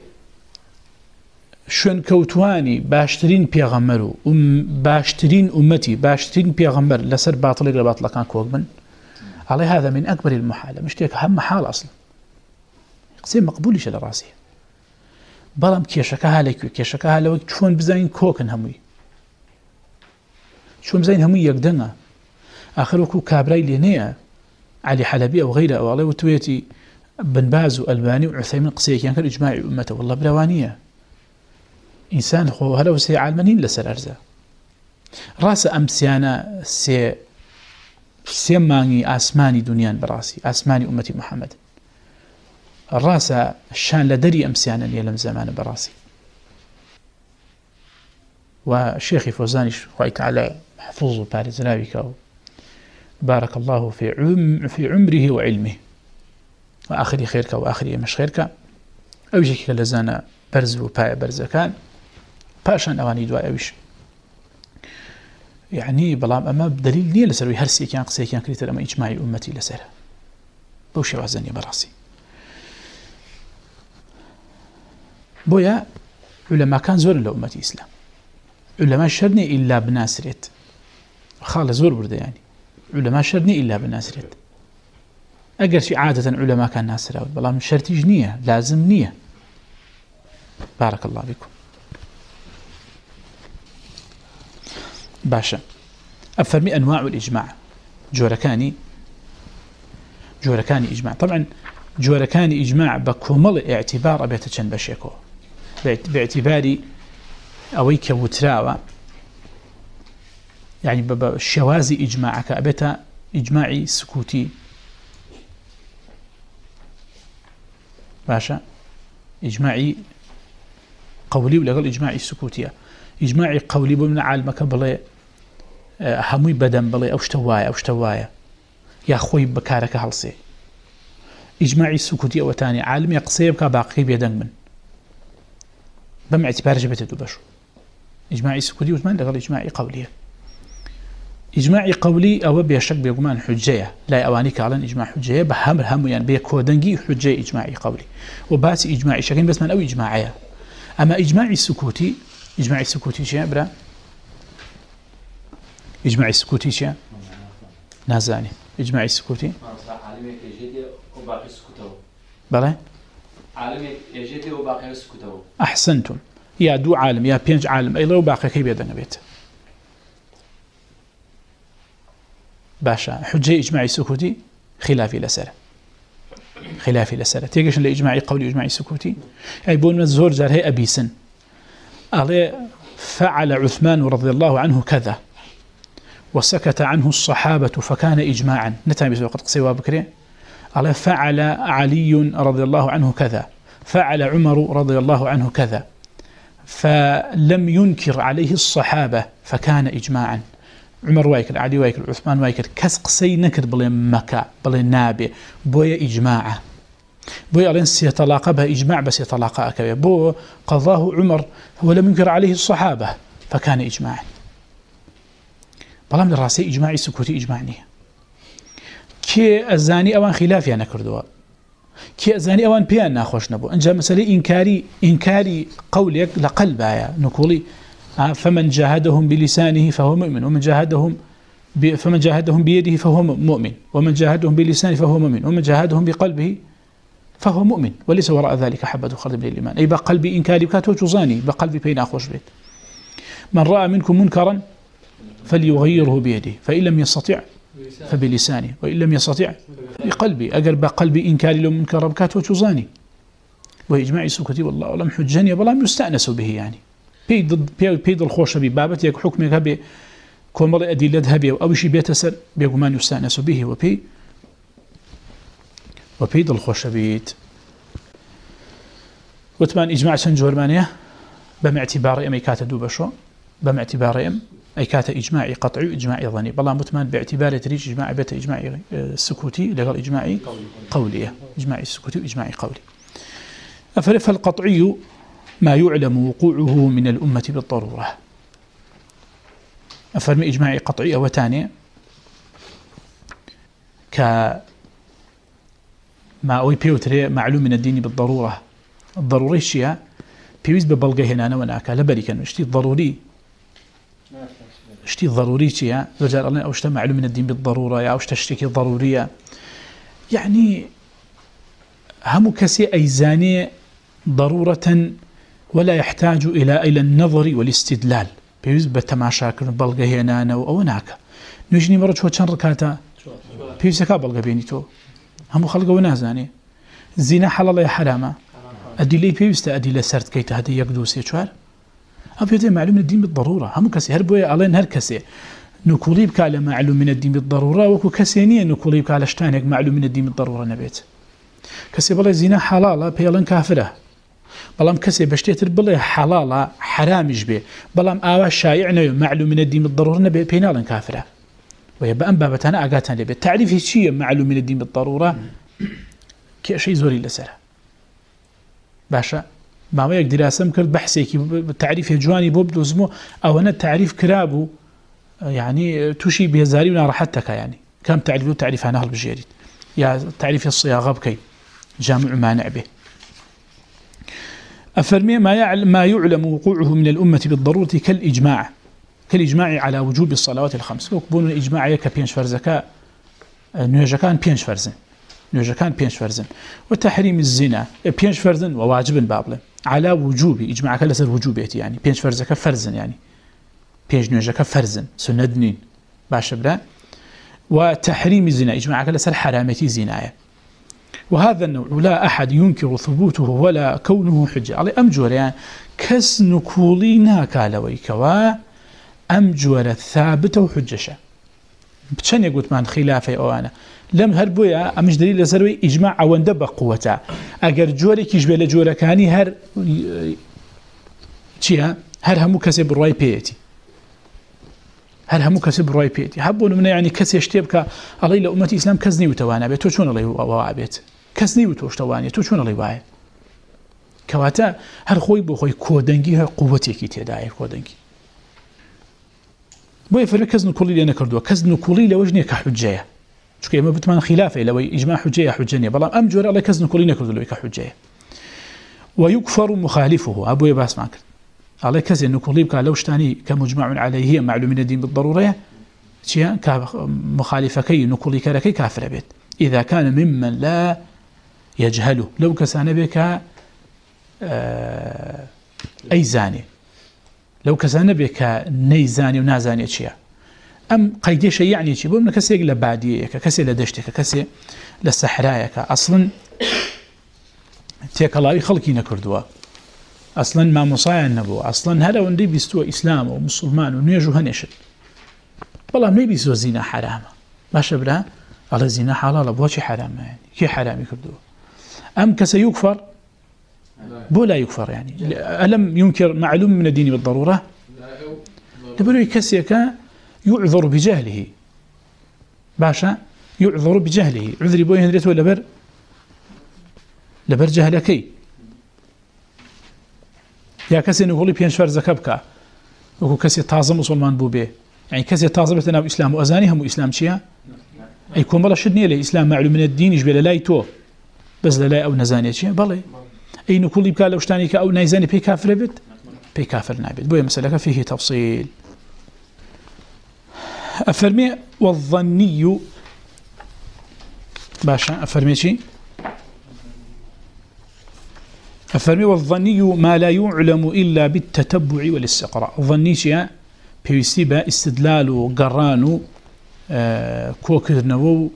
[SPEAKER 1] شون كوتواني باشترين بيغمرو أم باشترين أمتي باشترين بيغمر لسر باطل إلى باطل هذا من أكبر المحالة مش تيك هم حال أصلا. قسم مقبولي شل راسي بەڵام کێشەکە هالێکی کێشەکە هالەوەی چۆن بزانین کۆکن هەمووی چۆن بزین هەمووی یەکدەنگە آخر وەکو کابرای لێنەیە علی حەلبی ئەو غیرە ئەوڵێ وتوێتی بنباز و ئەلبانی و عثەیمن قسەیەکیان کرد ئجماعی ئومەتە والله براوانیە ئینسان خۆ هەرەوە سێ عالمەنین لەسەر ئەرزە ڕاستە ئەم سیانە سێ مانگی ئاسمانی دنیان بەڕاستی ئاسمانی ئومەتی محەممەد راسا شان لە دەری ئەمسیانە لدري امسيانا يلم زمان براسي وشيخي فوزاني خوي تعالى محفوظ بارز نابك بارك الله في عم في عمره وعلمه واخر خيرك واخر مش خيرك او جيك لزانا برز وباي برز كان باشان اواني دواء اوش یعنی يعني بلام اما بدليل نيه لسروي هرسي كان قسي كان كريتر اما اجماعي امتي لسره بوشي وزني براسي بويا علماء كان زور لأمة الإسلام علماء شرني إلا بناسرت خال زور برده يعني یعنی. علماء شرني إلا بناسرت أقر شي عادة علماء كان ناسر والله من شرطي جنية لازم نية بارك الله بكم باشا أفرمي أنواع الإجماع. جوركاني جوركاني إجماع. طبعا جوركاني إجماع بكمل اعتبار أبيت چند بشيكو باعتبار أويك وتراوى يعني یعنی بشوازي إجماعك أبتا إجماعي سكوتي باشا إجماعي قولي ولغل إجماعي سكوتي إجماعي قولي بمن عالمك بلي هموي بدن بلي أو شتوايا أو شتوايا يا خوي بكارك هلسي إجماعي سكوتي أو تاني عالم يقصيبك باقي بيدن من. بم اعتبار جبت دبشو إجماعي سكوتي وثمان لغل إجماعي قولية إجماعي قولي أو بيشك بيقمان حجية لا أواني كالان إجماع حجية بهم الهم يعني بيكودنجي حجية إجماعي قولي وباسي إجماعي شكين بس من أو إجماعية أما إجماعي سكوتي إجماعي سكوتي شيء برا؟ إجماعي سكوتي شيء نازاني إجماعي سكوتي بلى احسنتم. يا دو عالم يا بينج عالم. اي لو باقي كيف يدنا بيت باشا حجه اجماعي سكوتي خلافي لسره خلافي لسره تيجيش الاجماعي قولي اجماعي سكوتي اي بون مزور جار هي ابي سن فعل عثمان رضي الله عنه كذا وسكت عنه الصحابه فكان اجماعا نتامي وقت قصي بكري. قال، فعل علي رضي الله عنه كذا. فعل عمر رضي الله عنه كذا. فلم ينكر عليه الصحابة فكان إجماعا. عمر وايكر علي وايكر عثمان وايكر كسق سي نكر بلي مكا بلي نابي. بويا إجماعا بويا لنس يتلاقى بها إجماع بس يتلاقى أكبر بو قضاه عمر ولم ينكر عليه الصحابة فكان إجماعا. بلام الراسي إجماعي سكوتي إجماعنيه كي ازاني اوان خلاف يعني كردوا كي ازاني اوان بيان ناخوش نبو انجا مسألة انكاري انكاري قولك لقلب آية نقولي فمن جاهدهم بلسانه فهو مؤمن، ومن جاهدهم فمن جاهدهم بيده فهو مؤمن. ومن جاهدهم بلسانه فهو مؤمن، ومن جاهدهم بقلبه فهو مؤمن. وليس وراء ذلك حبة خلد من الإيمان. أي بقلبي إنكاري بكاتو جزاني بقلبي بين أخوش بيت. من رأى منكم منكرا فليغيره بيده، فإن لم يستطع فبلسانه، وإن لم يستطع بقلبي أقرب قلبي إنكاري لو منكر بكات وتزاني. وإجماع سكتي والله ولم حجني بلا يستأنس به يعني. بيد بيد الخوش ببابت يك حكمك به كومل أدلة هبي أو شيء بيتسر بيقومان يستأنس به. وبي وبيد الخوش بيت. وتمان إجماع سنجورمانية بما اعتبار أمي كات دوبشو بما اعتبار أم أي كات إجماعي قطعي إجماعي ظني. بلا متمان باعتبار تريج إجماعي بيت إجماعي سكوتي لغل إجماعي قولية إجماعي سكوتي وإجماعي قولي. أفرف القطعي ما يعلم وقوعه من الأمة بالضرورة. أفرم إجماعي قطعي أو تاني، ك ما أوي بيوتري معلوم من الدين بالضرورة. الضروري الشيء بيوز ببلغه هنا وناك لبري كان اشتي ضروري اشتي ضروري شيء رجال الله أو اشتا معلوم من الدين بالضرورة أو اشتا اشتكي ضرورية يعني هم كسي أيزاني ضرورة ولا يحتاج إلى إلى النظر والاستدلال. بيوز بتماشا كن بلغه هنا أو ناك نجني مرة شو كان ركاتا بيوز كا بلغه بيني تو؟ هم خلقه ونازاني زنا حلال يا حرامه. أدلة بيوست أدلة سرت كي تهدي يقدو سيشوار هم في معلوم من الدين بالضرورة. هم كسي. هربوا ألين هر كسي؟ نقولي بك على معلوم من الدين بالضرورة. وكو كسينية نقولي بك على شتانك معلوم من الدين بالضرورة نبيت. كسي بلا زنا حلالة بيلان كافرة. بلام كسي بشتيتر بلا حلالة حرامش بي بلام آوا شايعنا معلوم من الدين بالضرورة نبي بينالن كافرة. ويبقى أن بابتنا أقاتنا لبي تعريف الشيء معلوم من الدين بالضرورة. كي شيء زوري لسره باشا. ما ما يقدر اسم كل بحثي كي تعريف جواني بوب دوزمو او انا تعريف كرابو يعني تشي بهزاري ونا راحتك يعني. كم تعريف تعريف انا هل بجيري يا تعريف الصياغه جامع مانع به. افرمي ما يعلم ما يعلم وقوعه من الامه بالضروره كالاجماع كالاجماع على وجوب الصلوات الخمس. وكبون الاجماع يك فرزكا نيجكان بينش فرزن نوجكان بينش فرزن وتحريم الزنا. بينش فرزن وواجب بابل على وجوب اجماع كلا سر وجوبيتي يعني یعنی، بينش فرزك فرزن يعني یعنی. بينش نوجك فرزن سندنين باش بلا وتحريم الزنا اجماع كلا سر حرامتي زنا وهذا النوع، لا احد ينكر ثبوته ولا كونه حجه على امجور يعني كس نكولينا كالويكوا امجور ثابته وحجشه بچن يقول من خلافه او انا لم هر بويا امش دليل لسروي اجماع ونده بقوته اگر جوري كيش بلا جوره كاني هر تشيا هر همو كسب روي بيتي هر همو كسب روي بيتي حبون من يعني كس يشتبك الله الى امتي اسلام كزني وتوانا بيت تو شلون الله وابيت كزني وتوش تواني تو شلون الله واي كواتا هر خوي بو خوي كودنجي هر قوتي كي تداي كودنجي بو فرق كزن كل اللي كردو كزن كل لوجني كحجيه شكي ما بتمان خلافه لو اجماع حجيه حجنيه بلا ام جور الله كزن كل كردو لو كحجيه ويكفر مخالفه ابو يباس معك الله كزن كل بك شتاني كمجمع عليه معلوم من الدين بالضروره شيء كمخالفكي نقول كركي كافر بيت اذا كان ممن لا يجهله لو كسان بك اي زاني لو كسان بك ني نيزاني ونازاني شيء ام قيد شيء يعني شيء؟ بقول كسي لبعدي كسي لدشتك كسي للصحراء اصلا تيك الله يخلقي نكردوا اصلا ما مصايا النبو اصلا هذا وندي بيستوى اسلام ومسلمان ونيجو هنشل والله ما بيستوى زنا حرام ما شبرا؟ على زنا حلال بوشي حرام يعني. كي حرام يكردوا. ام كسي يكفر؟ بو لا يكفر يعني. ألم ينكر معلوم من الدين بالضرورة؟ لبنو يكسيك يعذر بجهله. باشا، يعذر بجهله. عذري بو يهدريت ولا بر؟ لبر جهلكي يا كسي نقولي بينش فرز كبكا وكو كسي تازه مسلمان بو بي. يعني كسي تازه بتنا اسلام وازاني هم اسلام شيا؟ اي كون بلا شدني لي اسلام معلوم من الدين يجبل لا يتو بس لا او نزانيه شيا؟ بلي. اي نقولي بكا لو شتاني او نايزاني بي كافر بت بي كافر نابت بو مساله فيه تفصيل. افرمي والظني باشا افرمي شي. فرمي والظني ما لا يعلم إلا بالتتبع والاستقراء. الظني شيء بيسيبا استدلال وقران آه كوكرنو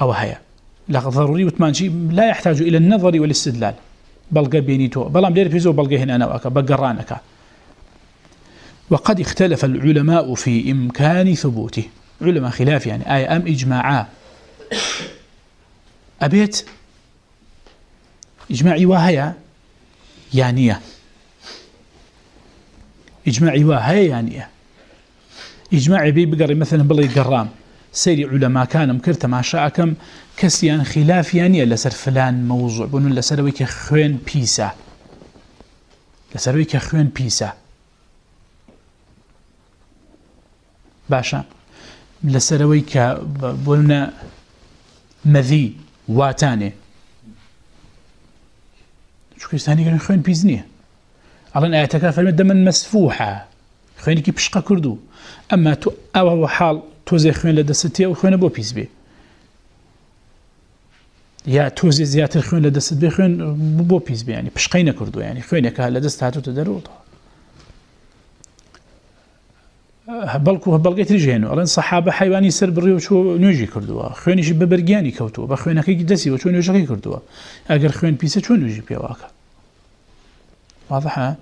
[SPEAKER 1] أو هيا. لا ضروري وتمانشي لا يحتاج إلى النظر والاستدلال. بلغ بينيتو بلام دير بيزو بلغ هنا أنا وأكا بقرانك وقد اختلف العلماء في إمكان ثبوته. علماء خلاف يعني. آية أم إجماعا أبيت إجماعي وهي يعني إجماعي وهي يعني إجماعي بي بقري مثلا بلي قرام. سيري علماء كان مكرت ما شاءكم كسيان خلاف يعني لسر فلان موضوع بنو لسرويك خوين بيسا. لسرويك خوين بيسا. باشا لسرويك بولنا مذي واتاني شو كيستاني كان خوين بيزنيه أظن آياتك فرمت دمن مسفوحة خوينك بشقة كردو أما تو أو حال توزي خوين لدستي أو خوين بو بيز بي يا توزي زيادة خوين لدست بي خوين بو بيز بي يعني یعنی بشقين كردو يعني یعنی خوينك لدست هاتو تدرو بلكو بلغيت رجينو ألان صحابة حيواني سر بريو شو نوجي كردوا خويني شي ببرگياني كوتو بخوينك دسي وشو نوجي كردوا اگر خوين بيسا شو نوجي بيواكا واضح ها؟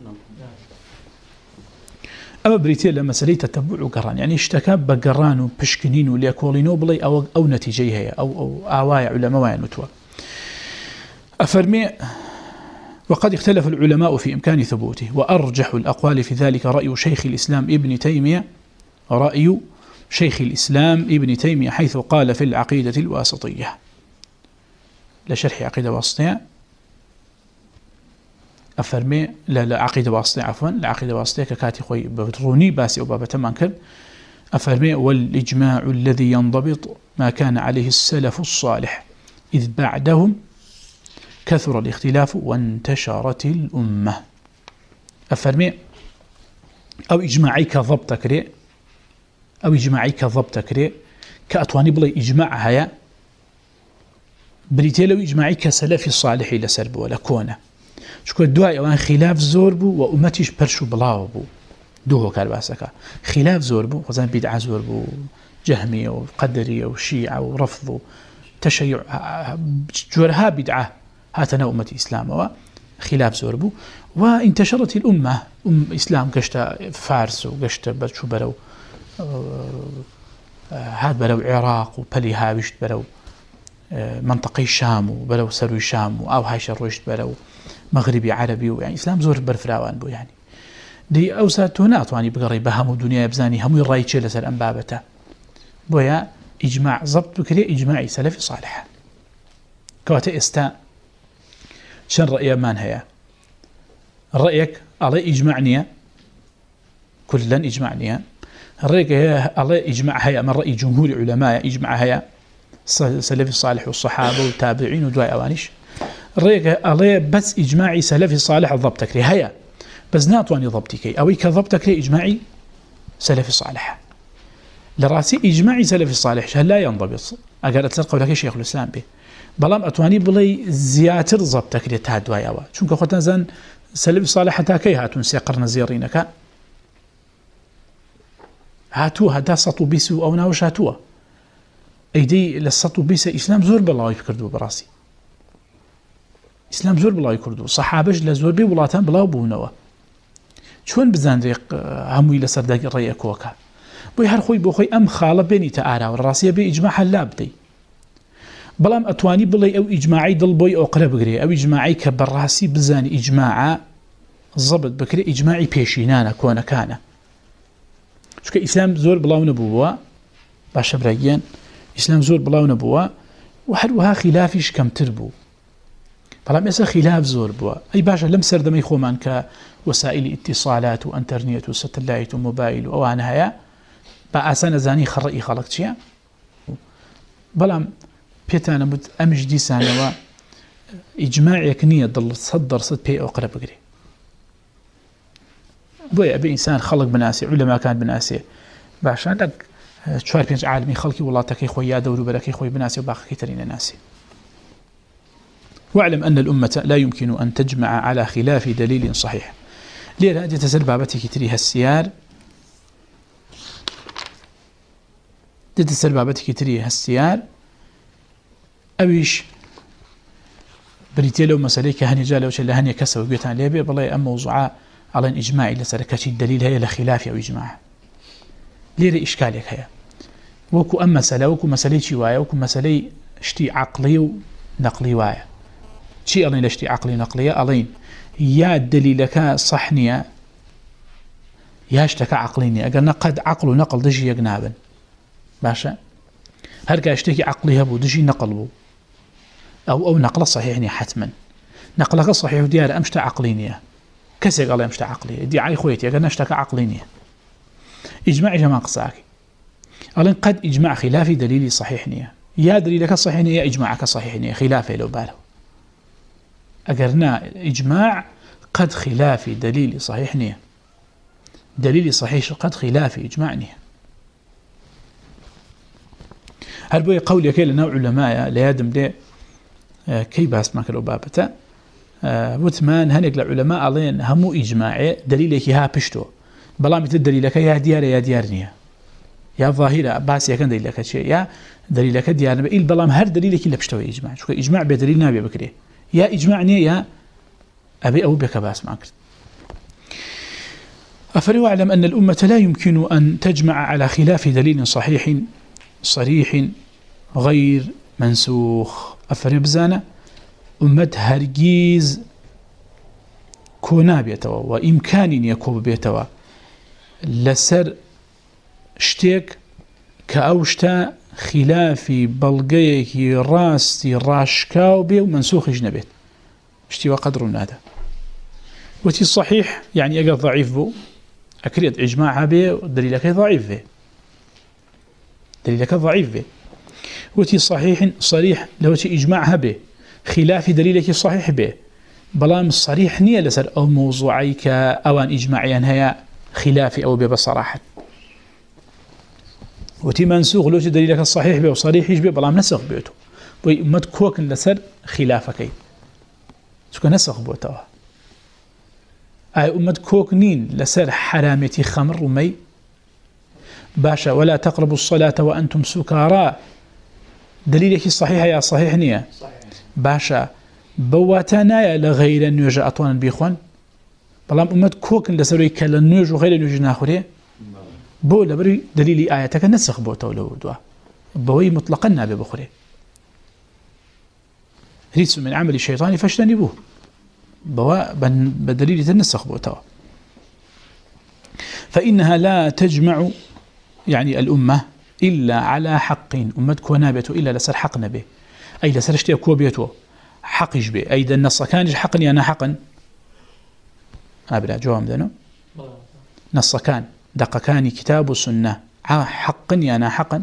[SPEAKER 1] اما بريتي لما سلي تتبع قران يعني یعنی اشتكى بقران وبشكنين وليكولينو بلي او او نتيجه هي او او اواي علماء وين متوا افرمي وقد اختلف العلماء في امكان ثبوته وارجح الاقوال في ذلك راي شيخ الاسلام ابن تيميه راي شيخ الاسلام ابن تيميه حيث قال في العقيده الواسطيه لشرح عقيده واسطيه أفرمي، لا لا، عقيدة واسطة عفوا، لا، عقيدة واسطة ككاتي خوي بطروني، باسي وبابا تمان كر أفرمي، والإجماع الذي ينضبط ما كان عليه السلف الصالح، إذ بعدهم كثر الاختلاف وانتشرت الأمة. أفرمي، أو إجماعي كضبط كري أو إجماعي كضبط كري، كأتواني بلي إجماع هيا. بريتي لو إجماعي كسلف الصالح الى لسرب ولا كونه. چکو دوای اوان خلاف زور بو و امتیش پرشو بلاو بو. دو هکار خلاف زور بو خزان بیدع زور بو. جهمی و قدری و شیع جورها بدعه هاتنا امتی اسلام خلاف زور بو. و الامه ام اسلام قشت فارس و قشت بچو برو هاد برو عراق و پلی هاوشت برو منطقه شام و برو سروي شام او هايش روشت برو مغربي عربي يعني اسلام زور برفراوان بو يعني. دي اوسا تونات واني بقري بهم الدنيا بزاني هم الراي تشيل سر انبابته بويا اجماع ضبط بكري اجماعي سلفي صالح. كوات استا شن راي مان هيا؟ رايك على اجماعني كلا اجماعني رايك على اجماع هيا من راي جمهور العلماء؟ اجماع هيا سلفي صالح والصحابه والتابعين ودواء اوانش ريك عليه بس اجماعي سلفي صالح ضبطك لي هيا بس ناطواني ضبطك او كضبطك لي اجماعي سلفي صالح لراسي اجماعي سلفي صالح هل لا ينضبط. اقال تلقى لك شيخ الاسلام به بلام اتواني بلي زياتر ضبطك لي تهدوا يا شنو خوتنا زين سلفي صالح حتى كي هاتون سيقرن زيرينك هاتو هدا سطو بيسو او ناوش هاتوه ايدي للسطو بيسا اسلام زور بالله يفكردو براسي اسلام زور بڵاوی کردو سەحابش لە زۆربەی وڵاتان بڵاو بوونەوە. چۆن بزانرێ هەمووی لەسەر ڕێیە کۆکە بۆی هەر خۆی بۆ خۆی ئەم خاڵە بێنی تا ئاراوە. ڕاستیە بێ ئیجمما هەلا بدەیت. بەڵام ئەتوانی بڵێ ئەو ئیجمماعی دڵ بۆی ئۆقرە بگرێ. ئەو ئیجمماعی کە بەڕاستی بزانی ئیجمماع زەبت بکرێ ئیجمماعی پێشینانە، کۆنەکانە. چکە ئیسلام زۆر بڵاو نەبووە باشە براگەن ئیسلام زۆر بڵاو نەبووە و هەروەها خلافیش کەمتر بوو بەڵام ئێستا خلاف زۆر بووە ئەی باشە لەم سەردەمەی خۆمان کە وسائلی اتصالات و ئەتەرنیەت و ستلایت و مۆبایل و ئەوان هەیە بە ئاسان نەزانی خەڕی خەڵک چییە بەڵام پێتانە بوت ئەمش دیسانەوە ئیجماعێک نییە دڵ سەد دەرسد پێی ئەو قرە بگری بۆیە ئەبێ ئینسان خەڵک بناسی علەماکان بناسێ. باشان لەک چوار پێنج عالمی خەڵکی وڵاتەکەی خۆی، یا دەوروبەرەکەی خۆی بناسی و باقی تەرینە ناسی واعلم أن الأمة لا يمكن أن تجمع على خلاف دليل صحيح. ليه هذه تسر بابتك تريها السيار تسر بابتك تريها السيار أويش بريتي لو مسألة كهني جاء لو شل هني كسر وقيتان ليه بالله أما وضعاء على إجماع إلا سركة الدليل هي لخلاف أو إجماع. ليه إشكالك هي؟ وكو أما مسألة، وكو مسألة شواية وكو مسألة شتي عقلي ونقلي وايا شي ألين لشتي عقلي نقلية ألين؟ يا دليلك صحنية، يا اشتكى عقليني. أقلنا قد عقل ونقل دجي يقنابا باشا؟ هركا اشتكي عقلي هبو دجي نقل بو؟ أو أو نقل صحيحني حتما. نقلك صحيح ديار أمشتا عقلينية كسي قال أمشتا عقلية دي عاي خويتي أقلنا اشتكى عقلينية إجماع جماع قصاكي ألين قد إجماع خلافي دليلي صحيحنية يا دليلك صحيحنية إجماعك صحيحنية خلافي لو باله أقرنا إجماع قد خلافي دليلي صحيحنية دليلي صحيح قد خلافي إجماعنية هل بوي قولي كي لنوع علماء ليادم لي كي باس ما كلو بابتا وثمان هنك لعلماء ألين همو إجماعي دليلك ها بشتو. بلا مثل دليلك يا ديار يا ديارنية يا ظاهرة باس يكن دليلك شيء، يا دليلك ديارنا إل بلام هر دليلك اللي بشتو إجماع. شو إجماع بدليل نابي بكري. يا إجماعني يا أبي أو بك باس معك أفري أعلم أن الأمة لا يمكن أن تجمع على خلاف دليل صحيح، صريح، غير منسوخ. أفري بزانة أمة هرجيز كونا بيتوا وإمكان يكون بيتوا لسر شتيك كأوشتا خلافي بلغيكي راستي راشكاو بي ومنسوخ جنبت اشتي وقدر هذا وتي صحيح يعني یعنی اقل ضعيف بو اكريت اجماعها بي دليلك ضعيف بي دليلك ضعيف بي وتي صحيح صريح لو تي اجماعها بي خلاف دليلك صحيح بي بلام الصريح نية لسر او موضوعيك اوان اجماعيا هيا خلافي او بي بصراحة وتي منسوخ لو دليلك الصحيح به وصريح به بلام نسخ بيته بي امت كوكن لسر خلافك سكو نسخ بوتوا اي امت كوكنين لسر حرامتي خمر ومي باشا ولا تقربوا الصلاة وأنتم سكارى دليلك الصحيح يا صحيح نية باشا بواتنا يا لغير نيوجا أطوانا بيخوان بلام امت كوكن لسر يكلا نيوجا غير نيوجا ناخريه بو لبري دليل آياتك نسخ بو تولو دوا بوي مطلقا نابي بخوري ريس من عمل الشيطان فاشتني بو بوا بدليل تنسخ بو فإنها لا تجمع يعني الأمة، إلا على حق أمتك كونابته إلا لسر حق نبي أي لسر اشتيا كوبيته حق يجبي أي دا النص كان حقني أنا حقا أبدا جوام ذنو نص كان. دقكاني كتاب السنة حقا يانا حقا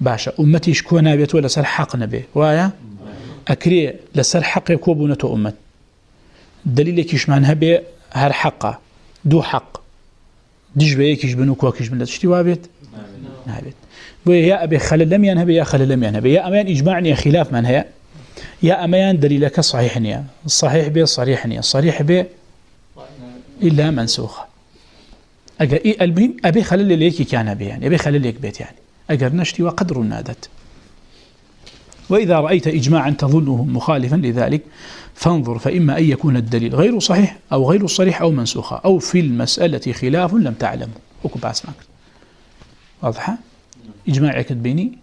[SPEAKER 1] باشا. أمتي شكوى نابيت ولا سر حق نبي؟ وايا؟ أكري لسر حق يكوبونة أمت. دليل كيش معنها بي؟ هر حقا. دو حق. ديش بي كيش بنو كوا كيش تشتي وابيت؟ نابيت. ويا يا أبي خلل لم ينهبي يا خلل لم ينهبي يا أمان إجماعني خلاف من هي؟ يا أمان دليلك صحيح نيا الصحيح بي، صريح نيا الصريح بي إلا منسوخة. اگر ای المهم ابي خلل ليك كان به يعني ابي خلل ليك بيت يعني. اگر نشتي وقدر نادت. واذا رايت اجماعا تظنه مخالفا لذلك، فانظر فاما ان يكون الدليل غير صحيح او غير صريح او منسوخه او في المساله خلاف لم تعلم وكب اسمعك واضحه اجماع كتبيني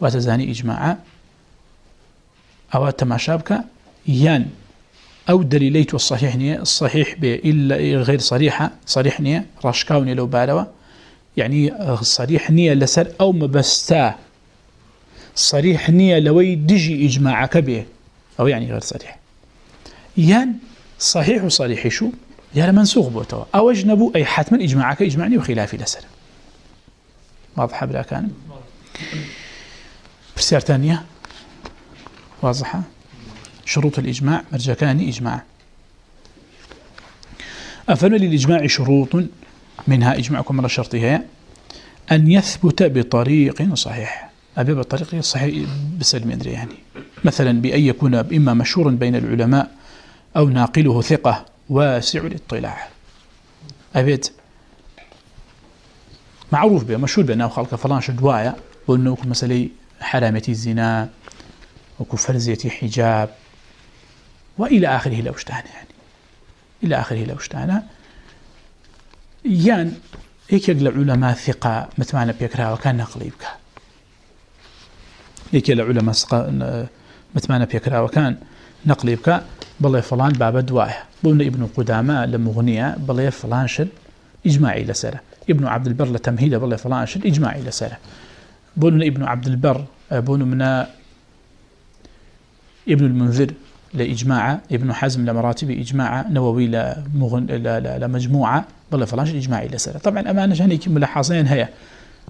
[SPEAKER 1] وتزاني اجماعا او تماشابك يان او دليليت الصحيح نيه الصحيح به الا غير صريحه صريح نيه رشكاوني لو بالوا يعني صريح نيه لسر او مبستا. صريح نيه لوي دجي اجماعك به او يعني غير صريح. يان، صحيح وصريح شو؟ يا منسوخ بوتوا. او اجنبوا اي حتما اجماعك اجمعني وخلافي لسر. واضحه بلا كان؟ برسير ثانيه واضحه شروط الإجماع، مرجكان إجماع. أفن للإجماع شروط منها إجماعكم مرة شرطها أن يثبت بطريق صحيح. أبي بطريق صحيح بسلم أدري يعني. مثلا بأن يكون إما مشهورا بين العلماء أو ناقله ثقة واسع الاطلاع. أبيت معروف به مشهور بأنه خلق فلان شدوايا وأنه مثلا حرامة الزنا وكفرزية حجاب وإلى آخره لو اشتهنا يعني. إلى آخره لو اشتهنا يعني هيك العلماء ثقة متمعنى بيكرها وكان نقلي بك هيك العلماء متمعنى بيكرها وكان نقلي بك بل فلان باب دوايا بلنا ابن قدامى لمغنية بل فلان شد إجماعي لسرة. ابن عبد البر لتمهيد بل فلان شد إجماعي لسرة. بلنا ابن عبد البر بلنا من ابن المنذر لإجماع، ابن حزم لمراتب إجماع، نووي لمغن لمجموعة، بل فلان شد إجماعي لسرة طبعا أمانة جاني ملاحظين هي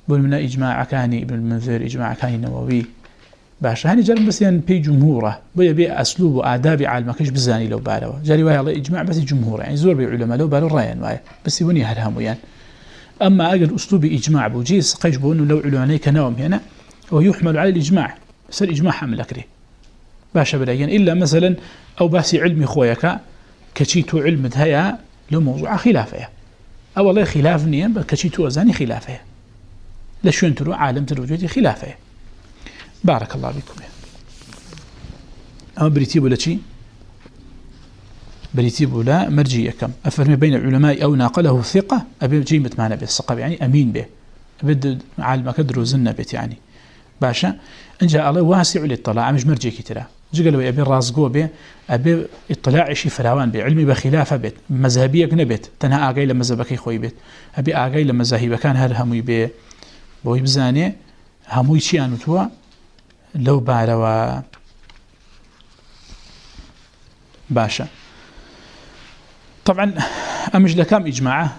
[SPEAKER 1] بلنا من إجماع كان ابن المنذر إجماع كان نووي. باشا هاني جرب بس يعني بي جمهورة بي بي أسلوب وآداب عالم كيش بزاني لو باروا جاري وهي الله إجماع بس جمهورة يعني زور بي علماء لو باروا الرأيان وهي بس يوني هرهمو يعني. أما أقل أسلوب إجماع بوجيس قيش بونو لو علماء كنوم هنا ويحمل على الإجماع. سر إجماع حمل أكري باشا بلايين إلا مثلا أو باسي علمي خويك كشيتو علم هيا لو موضوع خلافه أو الله خلاف نيم كشيتو أزاني خلافه لشو انترو عالم تروجودي خلافه بارك الله بكم أما بريتيب ولا شيء بريتيب ولا مرجية كم؟ أفرمي بين العلماء أو ناقله ثقة؟ أبي جيمة معنا به الثقة يعني أمين به. أبد عالم كدر وزن بيت يعني. باشا، إن جاء الله واسع للطلاع، مش مرجي كتيرا جقل وي أبي رازقو به أبي اطلاع شي فراوان به علمي بخلافة بيت، مذهبية نبيت تنها آقاي لمذهبك خوي بيت. أبي آقاي لمذهبي كان هر هموي به بوي بزاني هموي شي أنو لو باروا. باشا. طبعا أمج لكام إجماعة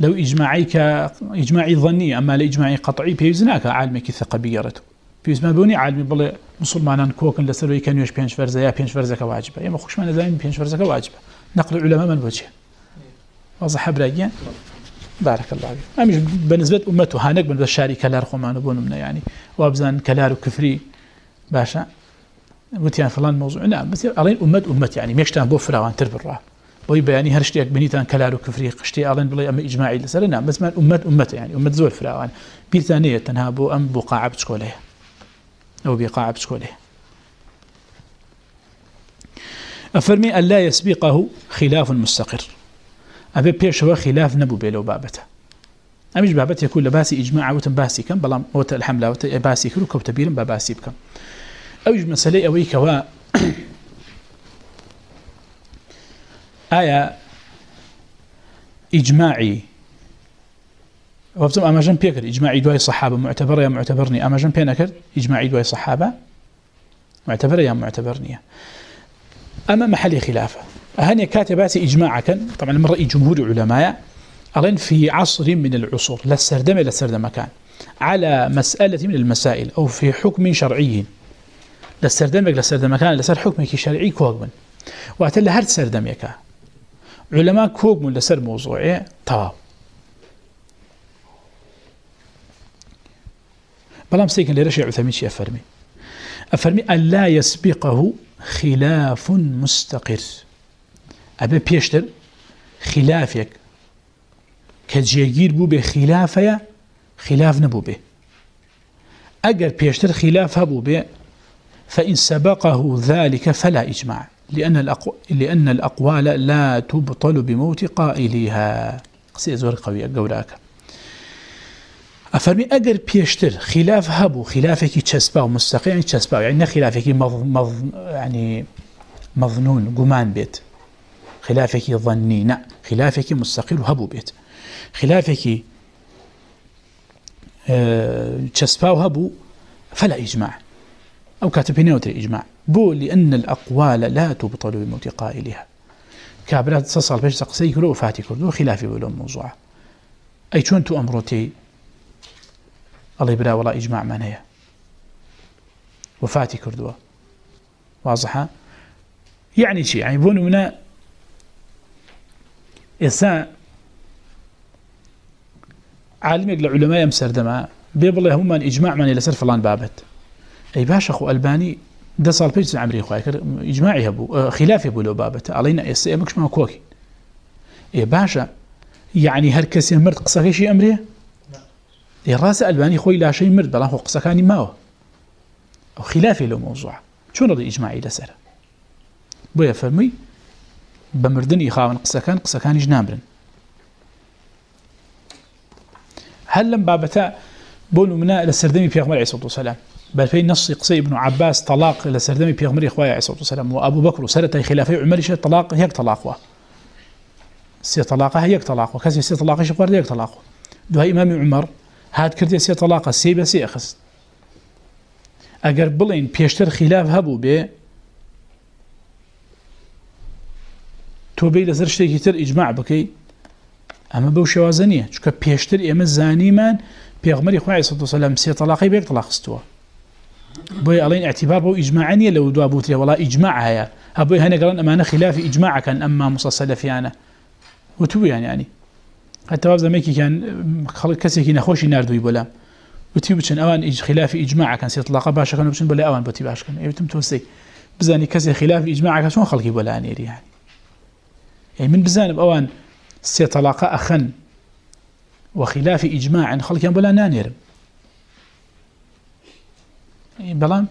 [SPEAKER 1] لو إجماعيك، إجماعي ظني، أما لإجماعي قطعي بيزناك عالمي كثقة بيرته بيزما بوني عالمي، بلي مسلمان كوكن لسروي كان يوش بينش فرزة، يا بينش فرزة كواجبة. يا مخش ما نزاين بينش فرزة كواجبة. نقل العلماء من وجه وضح براجيا بارك الله فيك. امش بالنسبه امته هانك من الشاري كلار خمان بون يعني. وابزان كلار كفري، باشا. قلت يعني فلان موضوع. نعم بس علين امه امه يعني. ميشتان بو فراوان تربرا بوي بياني هرشتي بنيتان كلار كفري قشتي علين بلا ام اجماعي لسر. بس من امه امه يعني. امه زول فراوان. بيثانيه تنها بو ام بقاع بتشكوله او بقاع بتشكوله افرمي ان لا يسبقه خلاف مستقر. أبي بيشوا خلاف نبو بيلو بابته. أمش بابته يكون لباسي إجماع وتن باسي كم؟ بلام وت الحملة وت باسي كلو كوب باباسي بكم. أوج مسألة أوي كوا آية إجماعي. وفتم أما جن بيكر، إجماعي دواي صحابة. معتبر يا معتبرني. أما جن بينكر إجماعي دواي صحابة. معتبر يا معتبرني. أما محل خلافة. هاني كاتبات إجماعا طبعا من جمهور العلماء ألين في عصر من العصور. لا السردم إلا السردم كان. على مسألة من المسائل أو في حكم شرعي. لا السردم إلا السردم كان لسر حكم شرعي كوغمن وأتلا هرد سردم يكا علماء كوغمن لسر موضوعي طواب بلام سيكن لرشي عثمين شي أفرمي أفرمي أن لا يسبقه خلاف مستقر. أبي بيشتر خلافك كجيجير بو بخلافة خلاف نبو به أجر بيشتر خلاف بو به فإن سبقه ذلك فلا إجماع لأن, الأقو... لأن الأقوال لا تبطل بموت قائلها سيزور قوية قولاك. أفرمي أجر بيشتر خلاف هبو خلافك تشسبا ومستقيم يعني تشسبا يعني خلافك مض... مض... يعني مظنون قمان بيت. خلافك ظني ظنين خلافك مستقر هبو بيت. خلافك تشسبا وهبو فلا إجماع. أو كاتبين نوتر إجماع بو لأن الأقوال لا تبطل بموت قائلها كابرات تصل بيش تقسي كله وفاتي كله خلافي ولو موضوع. أي شون تو أمروتي الله يبرا والله إجماع من هي. وفاتي كردوه واضحة؟ يعني شيء يعني بونو منا إساء عالم يقول علماء يمسر دماء. بيب الله هم من إجماع من إلى سر فلان بابت. أي باشا أخو ألباني ده صار بيجز عمري أخوي إجماعي هبو خلافي بولو بابته علينا يسئ مكش ما كوكي. أي باشا يعني هر كسي مرد قصة شيء أمريه أي راس ألباني خوي لا شيء مرد بلا هو كاني ماو أو خلافي له موضوع. شو رضي إجماعي لسر بويا فرمي بمردن يخاون قصة كان قصة كان جنابرن. هل لم بابتا بولو منا لسردمي عيسى والسلام؟ بل في نص قصي ابن عباس طلاق لسردمي في أغمر إخوائي عيسى والسلام وأبو بكر سرت خلافي عمر شيء طلاق هيك طلاق سي طلاقه هيك طلاق وكسي سي طلاق شقور هيك طلاق دو إمام عمر، هاد كردي سي طلاق سي بسي أخذ. اگر بلين بيشتر خلاف هبو بي تو بي لسر شتيكي تر بكي. اما بو شوازنيه چونکه پیشتر اما زانی من پیغمبر خدا صلی الله علیه و سه طلاقی به طلاق استوا بو الین اعتبار بو اجماعانی لو دو ابو تري والله اجماع هيا ابو هنا قال امانه خلاف اجماع كان اما مصصل في انا وتو يعني يعني حتى وابز ميكي كان كسي كي نخوشي ناردو يبولا وتي بچن اوان اج خلاف اجماع كان سي طلاق كانوا بچن بلا اوان بتي باش كان ايتم توسي بزاني كسي خلاف اجماع كان شلون خلق يبولا يعني یعنی؟ يعني یعنی من بزانب اوان سي طلاق أخن وخلاف إجماع خلق بلا نانير بلام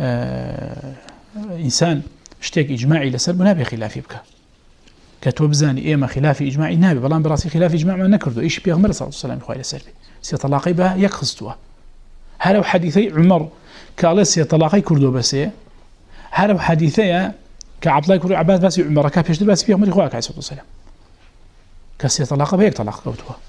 [SPEAKER 1] آه إنسان اشتيك إجماعي لسر منابي خلافي بك كتو بزاني إيما خلاف إجماعي نابي بلام براسي خلاف إجماع ما نكردو إيش بيغمر صلى الله عليه وسلم إخوائي لسر سي طلاقي بها يكخصتوا هلو حديثي عمر كالي سي كردو بسي هلو حديثي كعبد الله كردو عباد باسي عمر كافيش دل باسي بيغمر إخوائي صلى الله عليه وسلم. كسي طلاق بيك طلاق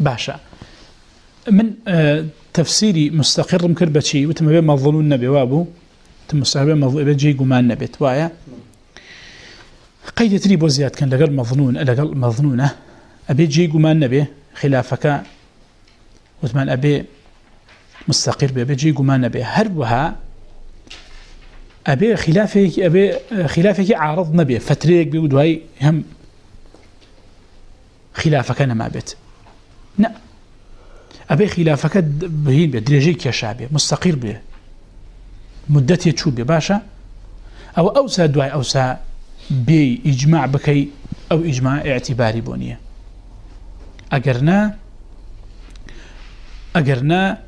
[SPEAKER 1] باشا من تفسيري مستقر مكر بشي وتم بين مظلون النبي وابو تم مستقر بين مظلون بجي قمان النبي توايا قيد تريب وزياد كان لقل مظنون لقل مظنونة أبي جي قمان النبي خلافك وتمان أبي مستقر بي بجي قمان النبي هربها أبي خلافك أبي خلافك عارض نبي فتريك بيقول هاي هم خلافك أنا ما بيت لا. أبي خلافك بهين بدرجة كشعبي مستقر به مدتي تشوب باشا. أو أوسى دعاء أوسى بي إجماع بكي، أو إجماع اعتباري بونية. أجرنا أجرنا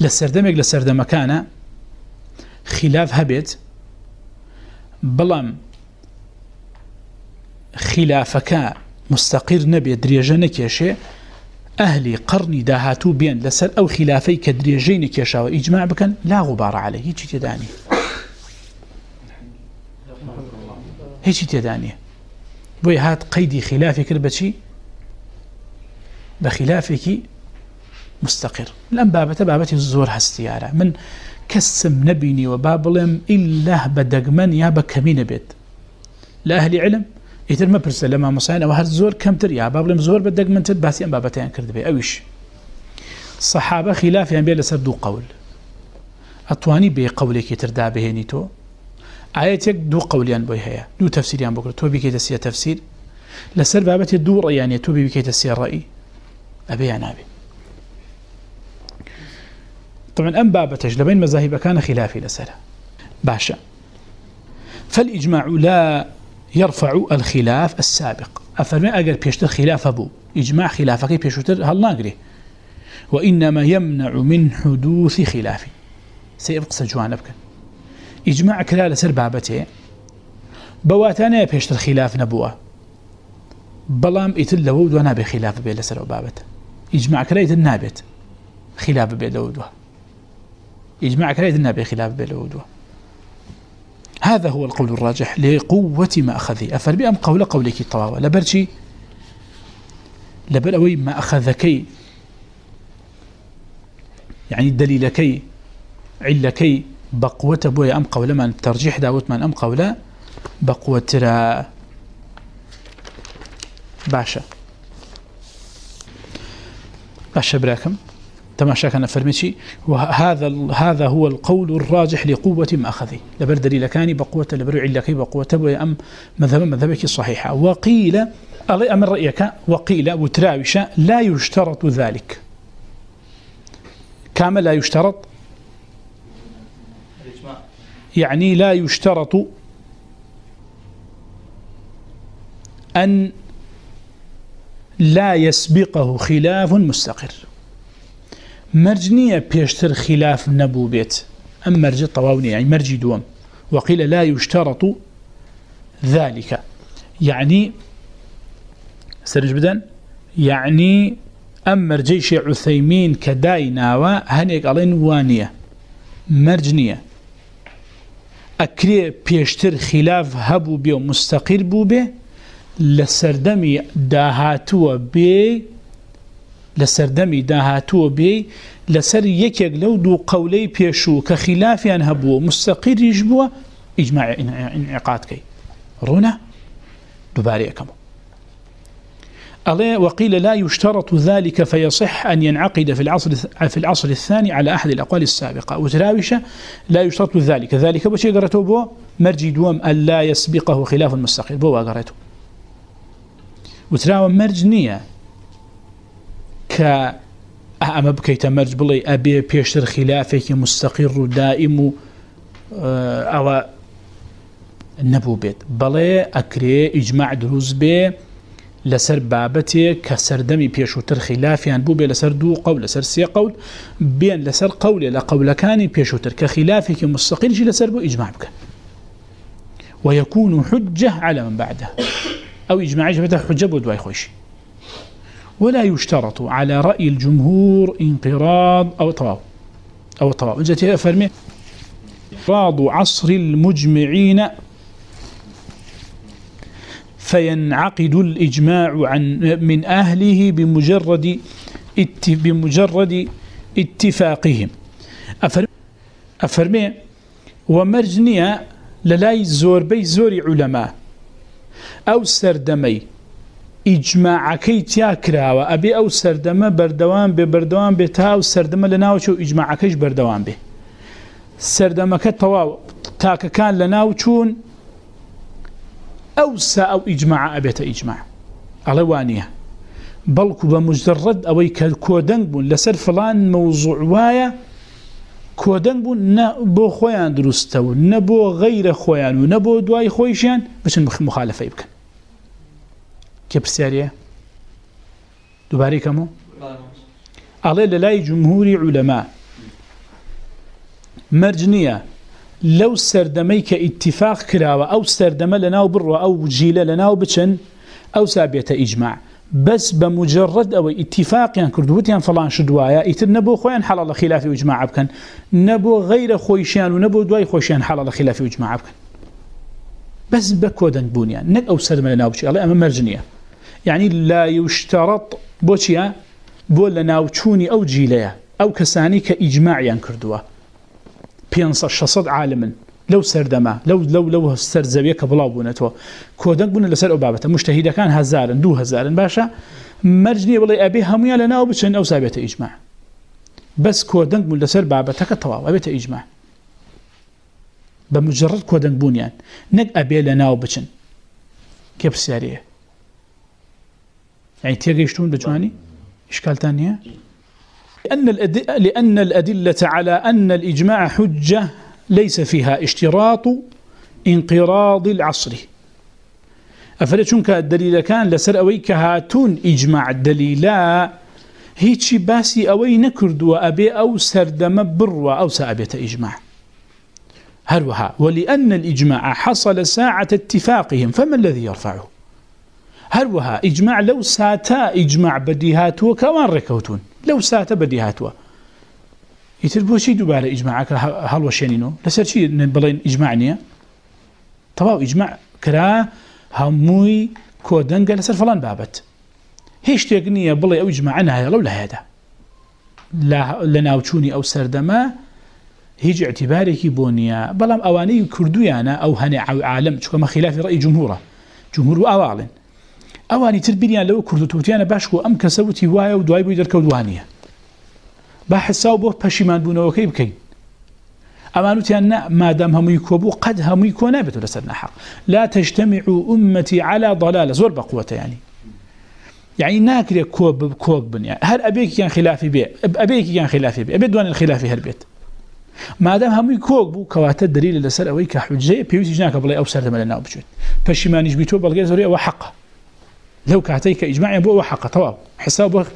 [SPEAKER 1] لسردمك لسردمكانا خلاف هبت بلام خلافك مستقر نبي دريجة نكيشي أهلي قرني داهاتو بين لسر أو خلافي كدريجي نكيشا وإجماع بكن لا غبار عليه هيجي تداني هيجي تداني بوي هات قيدي خلافي كربتشي بخلافك مستقر. لم بابة بابة الزور هستيارة من كسم نبيني وبابلم إلا بدقمن يا بكمين بيت لأهل علم يتر ما برسل لما مصاين وهر زور كم تر يا بابلم زور بدقمن تد باسي أم بابتين كرد بي أويش صحابة خلاف يعني بيلا سردو قول أطواني بي قولك يتردى بهيني تو آيات يك دو قوليان بوي هيا دو تفسيريان بكرة تو بكي تسير تفسير لسر بابتي دو رأيان تو بكي تسير رأي أبي أنا أبي طبعا أم بابتج لبين مذاهب كان خلافي لسلا باشا فالإجماع لا يرفع الخلاف السابق. أفرمي أقل بيشتر خلاف أبو. إجماع خلافك بيشتر هل ناقري. وإنما يمنع من حدوث خلاف سيبقى سجوان بك إجماع كلا لسر بابته. بواتانا بيشتر خلاف نبوة. بلام إتل لو دوانا بخلاف بي لسر بابته. إجماع كلا إتل نابت. خلاف بي لو دوانا إجماع كريد النبي خلاف بالعودوة هذا هو القول الراجح لقوة ما أخذي أفر بأم قول قولك الطواوة لبرشي لبلوي ما أخذكي. يعني دليلكي، علكي، بقوة بوي أم قول من ترجيح داوت من أم قول بقوة ترى. باشا. باشا براكم. تماشا كان فرمشي وهذا هذا هو القول الراجح لقوة ما لبر دليل كان بقوة، لبر علك بقوة أم مذهب، مذهبك صحيحة وقيل أمر رأيك؟ وقيل وتراوش لا يشترط ذلك. كما لا يشترط؟ يعني لا يشترط أن لا يسبقه خلاف مستقر. مرج مرجنية بيشتر خلاف نبو بيت أم مرج طواوني يعني یعنی مرجي دوم وقيل لا يشترط ذلك. يعني سرج بدن يعني یعنی أم مرجي شيء عثيمين كداينا هنيك ألين وانية مرجنية أكري بيشتر خلاف هبو بيو مستقر بو بي لسردمي داهاتو بي لسردمي داهاتو بي لسر يكيك لو دو قولي بيشو كخلافيان هبو مستقر يجبو إجماع انعقاد كي رونا دباري أكمو الله وقيل لا يشترط ذلك فيصح أن ينعقد في العصر في العصر الثاني على أحد الأقوال السابقة وتراوشة لا يشترط ذلك ذلك بشي قرأته بو؟ مرجي دوم أن لا يسبقه خلاف المستقيل بو قرأته وتراوى مرج نية ك أما بكيت مرج بلي أبي بيشتر خلافك مستقر دائم أو نبو بيت بلي أكري إجماع دروز بي لسر بابتي كسردمي بيشوتر خلافيان بو بي لسر دو قول لسر سي قول بين لسر قول لا قول كان بيشوتر كخلافك مستقل جي لسر بو إجماع بك ويكون حجة على من بعده. أو إجماع جبته حجة بو دواي خوشي ولا يشترط على رأي الجمهور انقراض أو طواو أو طواو جاتي أفرمي انقراض عصر المجمعين فينعقد الإجماع عن من أهله بمجرد بمجرد اتفاقهم. أفرمي. ومرجنية للاي زور بي زور علماء. أو سردمي. إجماع كي تياكرا وأبي أو سردم بردوان ببردوان بتا أو سردم لناوشو إجماع كيش بردوان به سردم كتواو تاك كان لناوشون أوسى أو إجماع أبيت إجماع على وانية بلكو بمجرد أو كودنج بون لسر فلان موضوع وايا كودنج بون نبو خويان درستو نبو غير خويان ونبو دواي خويشان باش مخالفة يبكن كيف سيارية دوباري كمو على للاي جمهوري علماء مرجنية لو سردميك اتفاق كراوة أو سردم لناو بروا أو جيلة لناو بچن أو سابية إجماع بس بمجرد أو اتفاق يعني كردوتيان فلان شدوايا إتر نبو خوين حلال خلافي وإجماع بكن نبو غير خويشان ونبو دواي خويشان حلال خلافي وإجماع بكن بس بكودن بونيان نك أو سردم لناو بچي الله أما مرجنية يعني لا يشترط بوچيا بو لناو چوني أو جيلة أو كساني كإجماع يعني كردوا پێ شصد عالمن. لەو سەردەما، لەو لەو لەو سەر زەویە کە بڵاو بوونەتەوە. کۆدەنگ بوون لەسەر ئەو بابەتە مشتهیدەکان هزارن دو هزارن باشە. مەرجنی بڵێ، ئەبێ هەمویان لە ناو بچن، ئەو سابێتە ئیجمع بەس کۆدەنگ بوون لەسەر بابەتەکە تەواو. ئەبێتە ئیجمع بە مجرد کۆدەنگ بوونیان. نەک ئەبێ لە ناو بچن کێ پرسیارەیە ئەی تێگەیشتون بجوانی شکالتان نییە؟ لأن, الأدلة على أن الإجماع حجة ليس فيها اشتراط انقراض العصر. أفلتشنك الدليل كان لسر أويك هاتون إجماع الدليلا هيتشي باسي أوي نكرد وأبي أو سردم بر أو سأبيت إجماع. هلوها ولأن الإجماع حصل ساعة اتفاقهم فما الذي يرفعه؟ هلوها إجماع لو ساتا إجماع بديهات وكوان ركوتون لو سات بدي هاتوا يتربو شي دوباره اجماعك هل وشينينو لسر شي بلين اجماعني طبعا اجماع كرا هموي كودنگ لسر فلان بابت هيش تيغنيه بلي او اجماعنا هي لو لهذا لا لنا وچوني او سردما هيج اعتبارك بونيا بلام اواني كردويانا او هني عالم كما خلاف راي جمهوره جمهور اوالين اواني تربيان لو كردو توتيانا باشكو ام كسوتي وايا ودواي بو يدركو دوانيه با حساب بۆ پەشیمان بوونەوەکەی بکەین. ئەمانوتیان مادام هەمووی کۆبوو قەت هەمووی کۆ نابێت لەسەر نەحق لا تجتمع أمتي على ضلالة. زور بقوة يعني یعنی. يعني یعنی ناكري كوب كوب بن يعني هل أبيك كان خلافي بي أبيك كان خلافي بي أبي دوان الخلافي هربيت ما دام هەمووی کۆک بوو، کەواتە دلیل لەسەر ئەوەی کە حجێ پێویستی ناکە بڵێ ئەو سەردەمە لە ناو بچێت پەشیمانیش بیتۆ بەڵگێ زۆری ئەوە حەقە لەو کاتەی کە ئیجماعی بۆ ئەوە حەقە تەواو حساب بۆ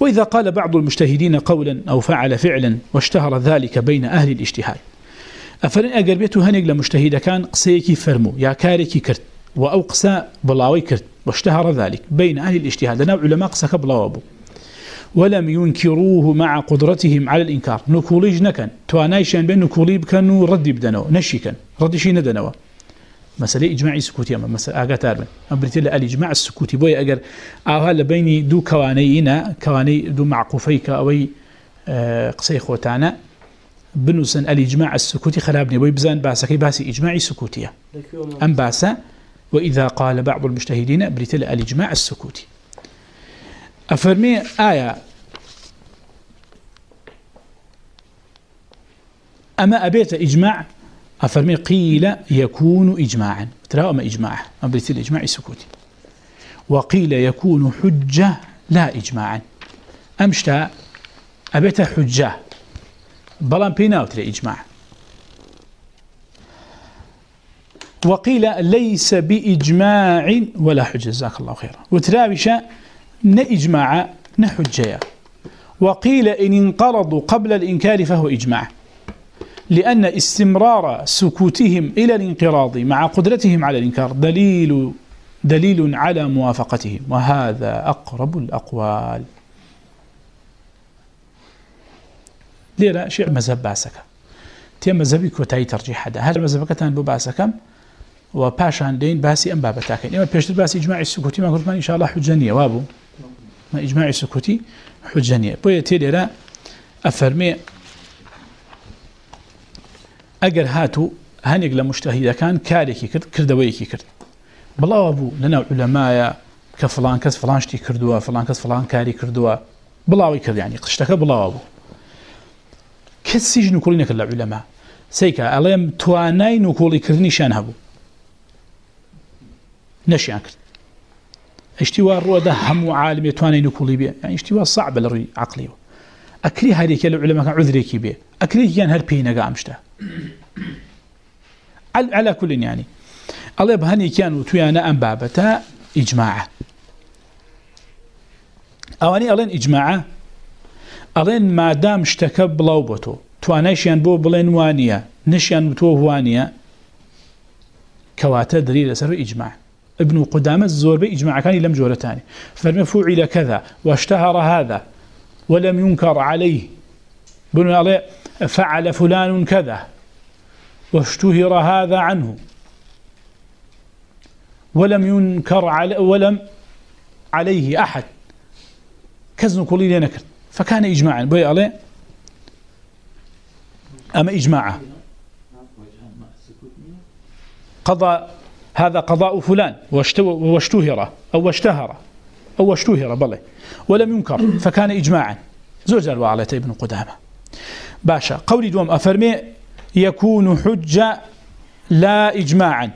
[SPEAKER 1] وإذا قال بعض المجتهدين قولا أو فعل فعلا واشتهر ذلك بين أهل الاجتهاد أفرن أقر بيتو هنق لمجتهد كان قسيكي فرمو، يا كاريكي كرت وأو قسا بلاوي كرت، واشتهر ذلك بين أهل الاجتهاد لنا علماء قسك بلاوابو. ولم ينكروه مع قدرتهم على الإنكار. نكوليج نكن، توانايشان بين نكولي بكنو ردي بدنو نشي كان ردي شي ندنو. مسألة إجماعي سكوتي أما مسألة آغا تاربن أمبرتي لأ الإجماع السكوتي بوي أقر آوها لبيني دو كوانينا كواني دو معقوفيك أوي قصي خوتانا۔ بنوسن الإجماع السكوتي خلابني بوي بزان باسكي باسي إجماعي سكوتية أم باسا وإذا قال بعض المجتهدين بريتي لأ الإجماع السكوتي أفرمي آية أما أبيت إجماع أفرمي قيل يكون إجماعا. ترى أما إجماع أبريت الإجماع سكوتي. وقيل يكون حجة لا إجماعا. أمشتا أبيت حجة. بلان بيناو ترى إجماع. وقيل ليس بإجماع ولا حجة. جزاك الله خيرا. وتراوش نإجماع نحجة وقيل إن انقرضوا قبل الإنكار فهو إجماع. لأن استمرار سكوتهم إلى الانقراض مع قدرتهم على الإنكار دليل دليل على موافقتهم، وهذا أقرب الأقوال. ليرا شيء مذهب باسك. تيم مذهبي كوتاي ترجيح هذا. هل مذهبك تان بو باسكم، وباشان دين باسي ام بابتاكن اما بيشتر باسي اجماع السكوتي ما قلت ما ان شاء الله حجانيه وابو، ما اجماع السكوتي حجانيه بو تيرا افرمي اگر هاتو هنيق لمجتهد كان كاريكي كرد، كردويكي كرد. بلا ابو لنا علماء كفلان كس فلان شتي كردوا، فلان كس فلان كاري كردوا. بلاوي كرد يعني قشتك بلا ابو كسيج نقولين كل العلماء سيكا عليهم تواناي نقولي كردني شان هبو. نشيان كرد. اشتوا الرودا هم عالم تواناي نقولي بيه يعني اشتوا صعب لروي عقلي اكري هذيك العلماء كان عذريكي بيه اكري كان هر بينا قامشته على كل يعني الله بهني كانوا تويانا أم بابتا إجماع أواني ألين إجماع ألين ما دام اشتكى بلوبتو توانيشيان بو بلين وانيا نشيان بتو وانيا كواتا دليل سر إجماع ابن قدامة الزور بإجماع كان لم جورتاني فرمي فعل كذا واشتهر هذا ولم ينكر عليه بنو عليه فعل فلان كذا، واشتهر هذا عنه، ولم ينكر على ولم عليه أحد. كزن كل لي نكر. فكان إجماعا. بي عليه أما إجماعا قضى هذا قضاء فلان واشتهر، أو اشتهر أو اشتهر، بلي. ولم ينكر. فكان إجماعا. زوجر وعلى ابن قدامه باشا. قولي دوم أفرمي يكون حجة لا إجماعا.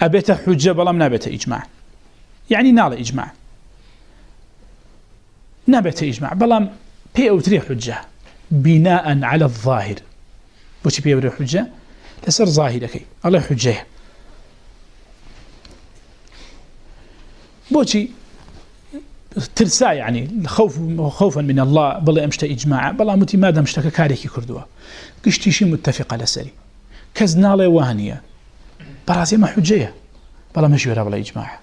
[SPEAKER 1] أبيت حجة بلا نابت إجماع. يعني نال إجماع. نابت إجماع. بلا بي أو حجة. بناء على الظاهر. بوشي بي أو حجة؟ لسر ظاهرك الله حجة. بوشي ترسا يعني، خوف خوفا من الله بلا امشت اجماع بلا متي ما دام اشتكى كاريكي كردوا. قشتي شي متفق على سري. كزنا له وهنيه براسي ما حجيه بلا مشي ولا بلا اجماع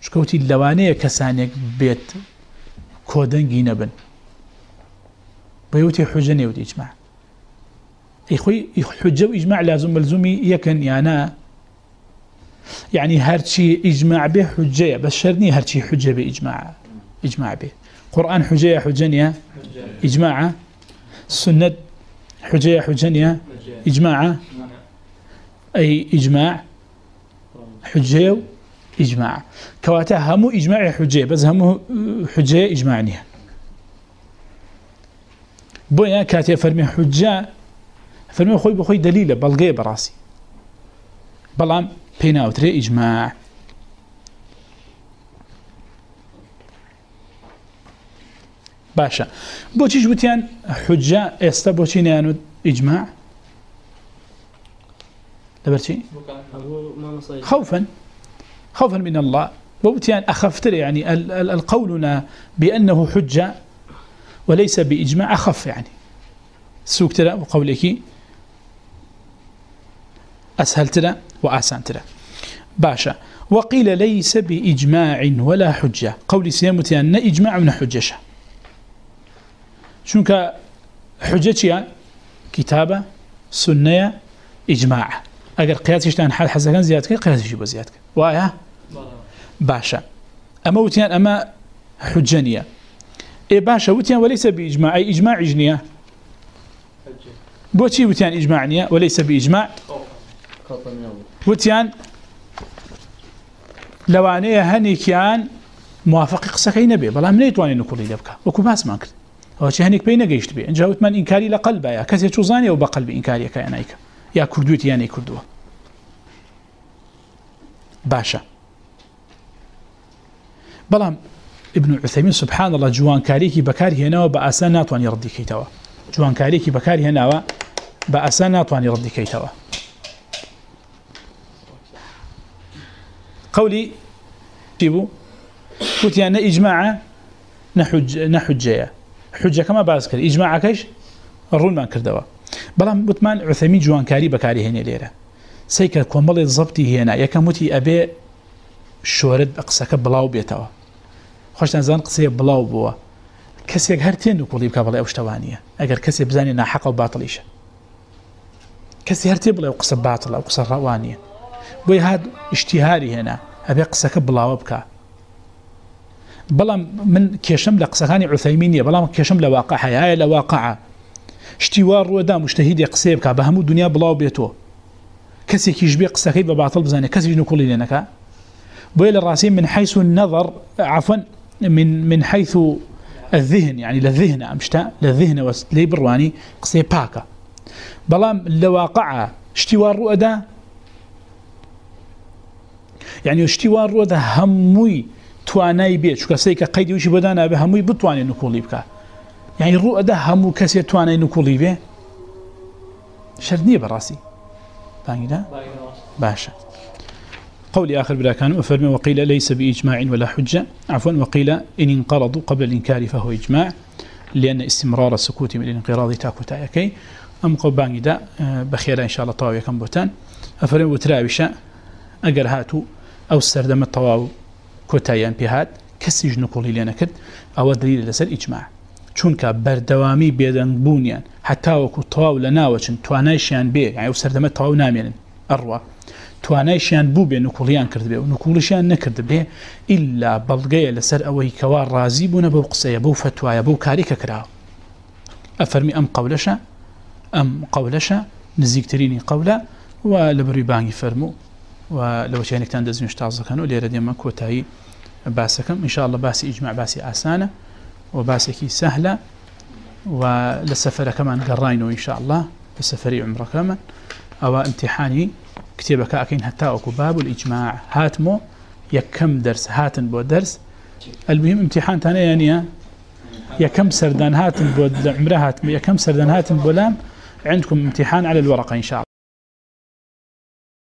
[SPEAKER 1] شكوتي اللوانيه كسانيك بيت كودنجي نبن بيوتي حجني ودي اجماع اخوي حجه واجماع لازم ملزومي يكن، يعني یعنی يعني هرشي إجماع به حجية بس شرني هرشي حجة بإجماع إجماع به قرآن حجية حجنية إجماع سنة حجية حجنية إجماع أي إجماع حجية إجماع كواتا همو إجماع حجة بس همو حجة إجماعنيها بويا كاتي فرمي حجة فرمي خوي بخوي دليل بلغي براسي بلام بينا وتري إجماع باشا بوچی جوتیان حجة استا بوچی نیانو إجماع لبرتي خوفا. خوفا من الله. بوتيان أخفتر، يعني القولنا بأنه حجة وليس بإجماع، أخف يعني. سوك ترى وقولك أسهل ترى وآسان ترى باشا. وقيل ليس بإجماع ولا حجة. قول سيامتيان إجماع من حجة شنك حجة كتابة سنة إجماع. اگر قياسشتان حال حزكان زيادة قياسشي بزيادة وايا؟ باشا. اما وتيان اما حجانية اي باشا وتيان وليس بإجماع. اي إجماع إجنية بوتي وتيان إجماعنية وليس بإجماع. وتيان لوانية هني كيان موافق قصكي نبي بلا من يتواني نقول لي لبكا وكو باس ما كرت هو شي هنيك بينا قيشت بي انجاوت من إنكاري لقلبا يا كسي توزاني وبقلب إنكاري كيانايك يا كردوت يعني ابن عثيمين سبحان الله جوان كاريكي بكاري هنا وبأسان ناتوان يردي كيتوا جوان كاريكي بكاري هنا وبأسان ناتوان قولي تيبو قلت يعني إجماع نحج نحجيا حجة كما بازكر إجماع كيش؟ الرول ما كردوا. بلام بتمان عثيمين جوان كاري بكاري هنا ليرة. سيكا كومبل ضبطي هنا. يكمتي ابي شورد اقسك بلاو بيتوا. خوش نزان قصي بلاو بوا. كسيك هرتين نقول يبقى بلا اوشتوانيه اگر كسي بزاني نا حق وباطليش كسي هرتي بلا قص باطل او قص روانيه بوي هاد اشتهاري هنا ابي قسك بلاو بكا بلا من كيشم لقسكاني عثيمينيه بلا كيشم لواقع هاي لواقع اشتوار رودا مجتهد يقسيب كا بهمو الدنيا بلاو بيتو كسي كيجبي قصكي بباطل بزاني كسي نقول لنا بويل الراسين من حيث النظر، عفوا، من من حيث الذهن یعنی يعني للذهن امشتا للذهن وسلي برواني قصي باكا بلام لواقع اشتوار رودا یعنی يعني اشتوار رودا هموي تواناي بيت شو كسيك قيد وشي بدانا بهموي بتواني نقول بك يعني یعنی رودا همو كسي تواناي نقول به شرني براسي باقي باشا قولي آخر بلا كان وفرمي وقيل ليس بإجماع ولا حجة. عفوا وقيل إن انقرضوا قبل الإنكار فهو إجماع، لأن استمرار السكوت من الانقراض تاكو تايكي أم قباني دا بخير إن شاء الله طواوية كم بوتان أفرمي وتراوشا أقر هاتو أو استردم الطواو كوتايان بهات كسي جنقولي لنا كد أو دليل لسر إجماع چونکە بەردەوامی بێدەنگ بوونیان هەتاوەکو تەواو لە ناوەچن، توانایشیان بێ یعنی و سەردەمە تەواو نامێنن ئەڕوە توانایشیان بوو بێ نکوڵیان کرد بێ و نکوڵشیان نەکرد بێ ئللا بەڵگەیە لەسەر ئەوەی کەوا ڕازی بوونە بەو قسەیە، بەو فتوایە، بەو کاریکە کراوە ئەفەرمی ئەم قەولەشە ئەم قەولەشە، نزیکترینی قەولە، و لە بڕی بانگی فەرموو. و لو لەوەچێنێکتان دەزمش تازەکەن و لێرە دێمە کۆتایی باسەکەم. انشاءله باسی ئیجمع باسی ئاسانە وباسكي سهلة ولسفر كمان قرينه إن شاء الله بسفري عمره كمان أو امتحاني كتابك أكين حتى أكو باب الإجماع. هاتمو يكم درس هاتن بو درس المهم امتحان تاني يعني يكم سردان هاتن بو عمره هاتمو يكم سردان هاتن بو لام. عندكم امتحان على الورقة إن شاء الله.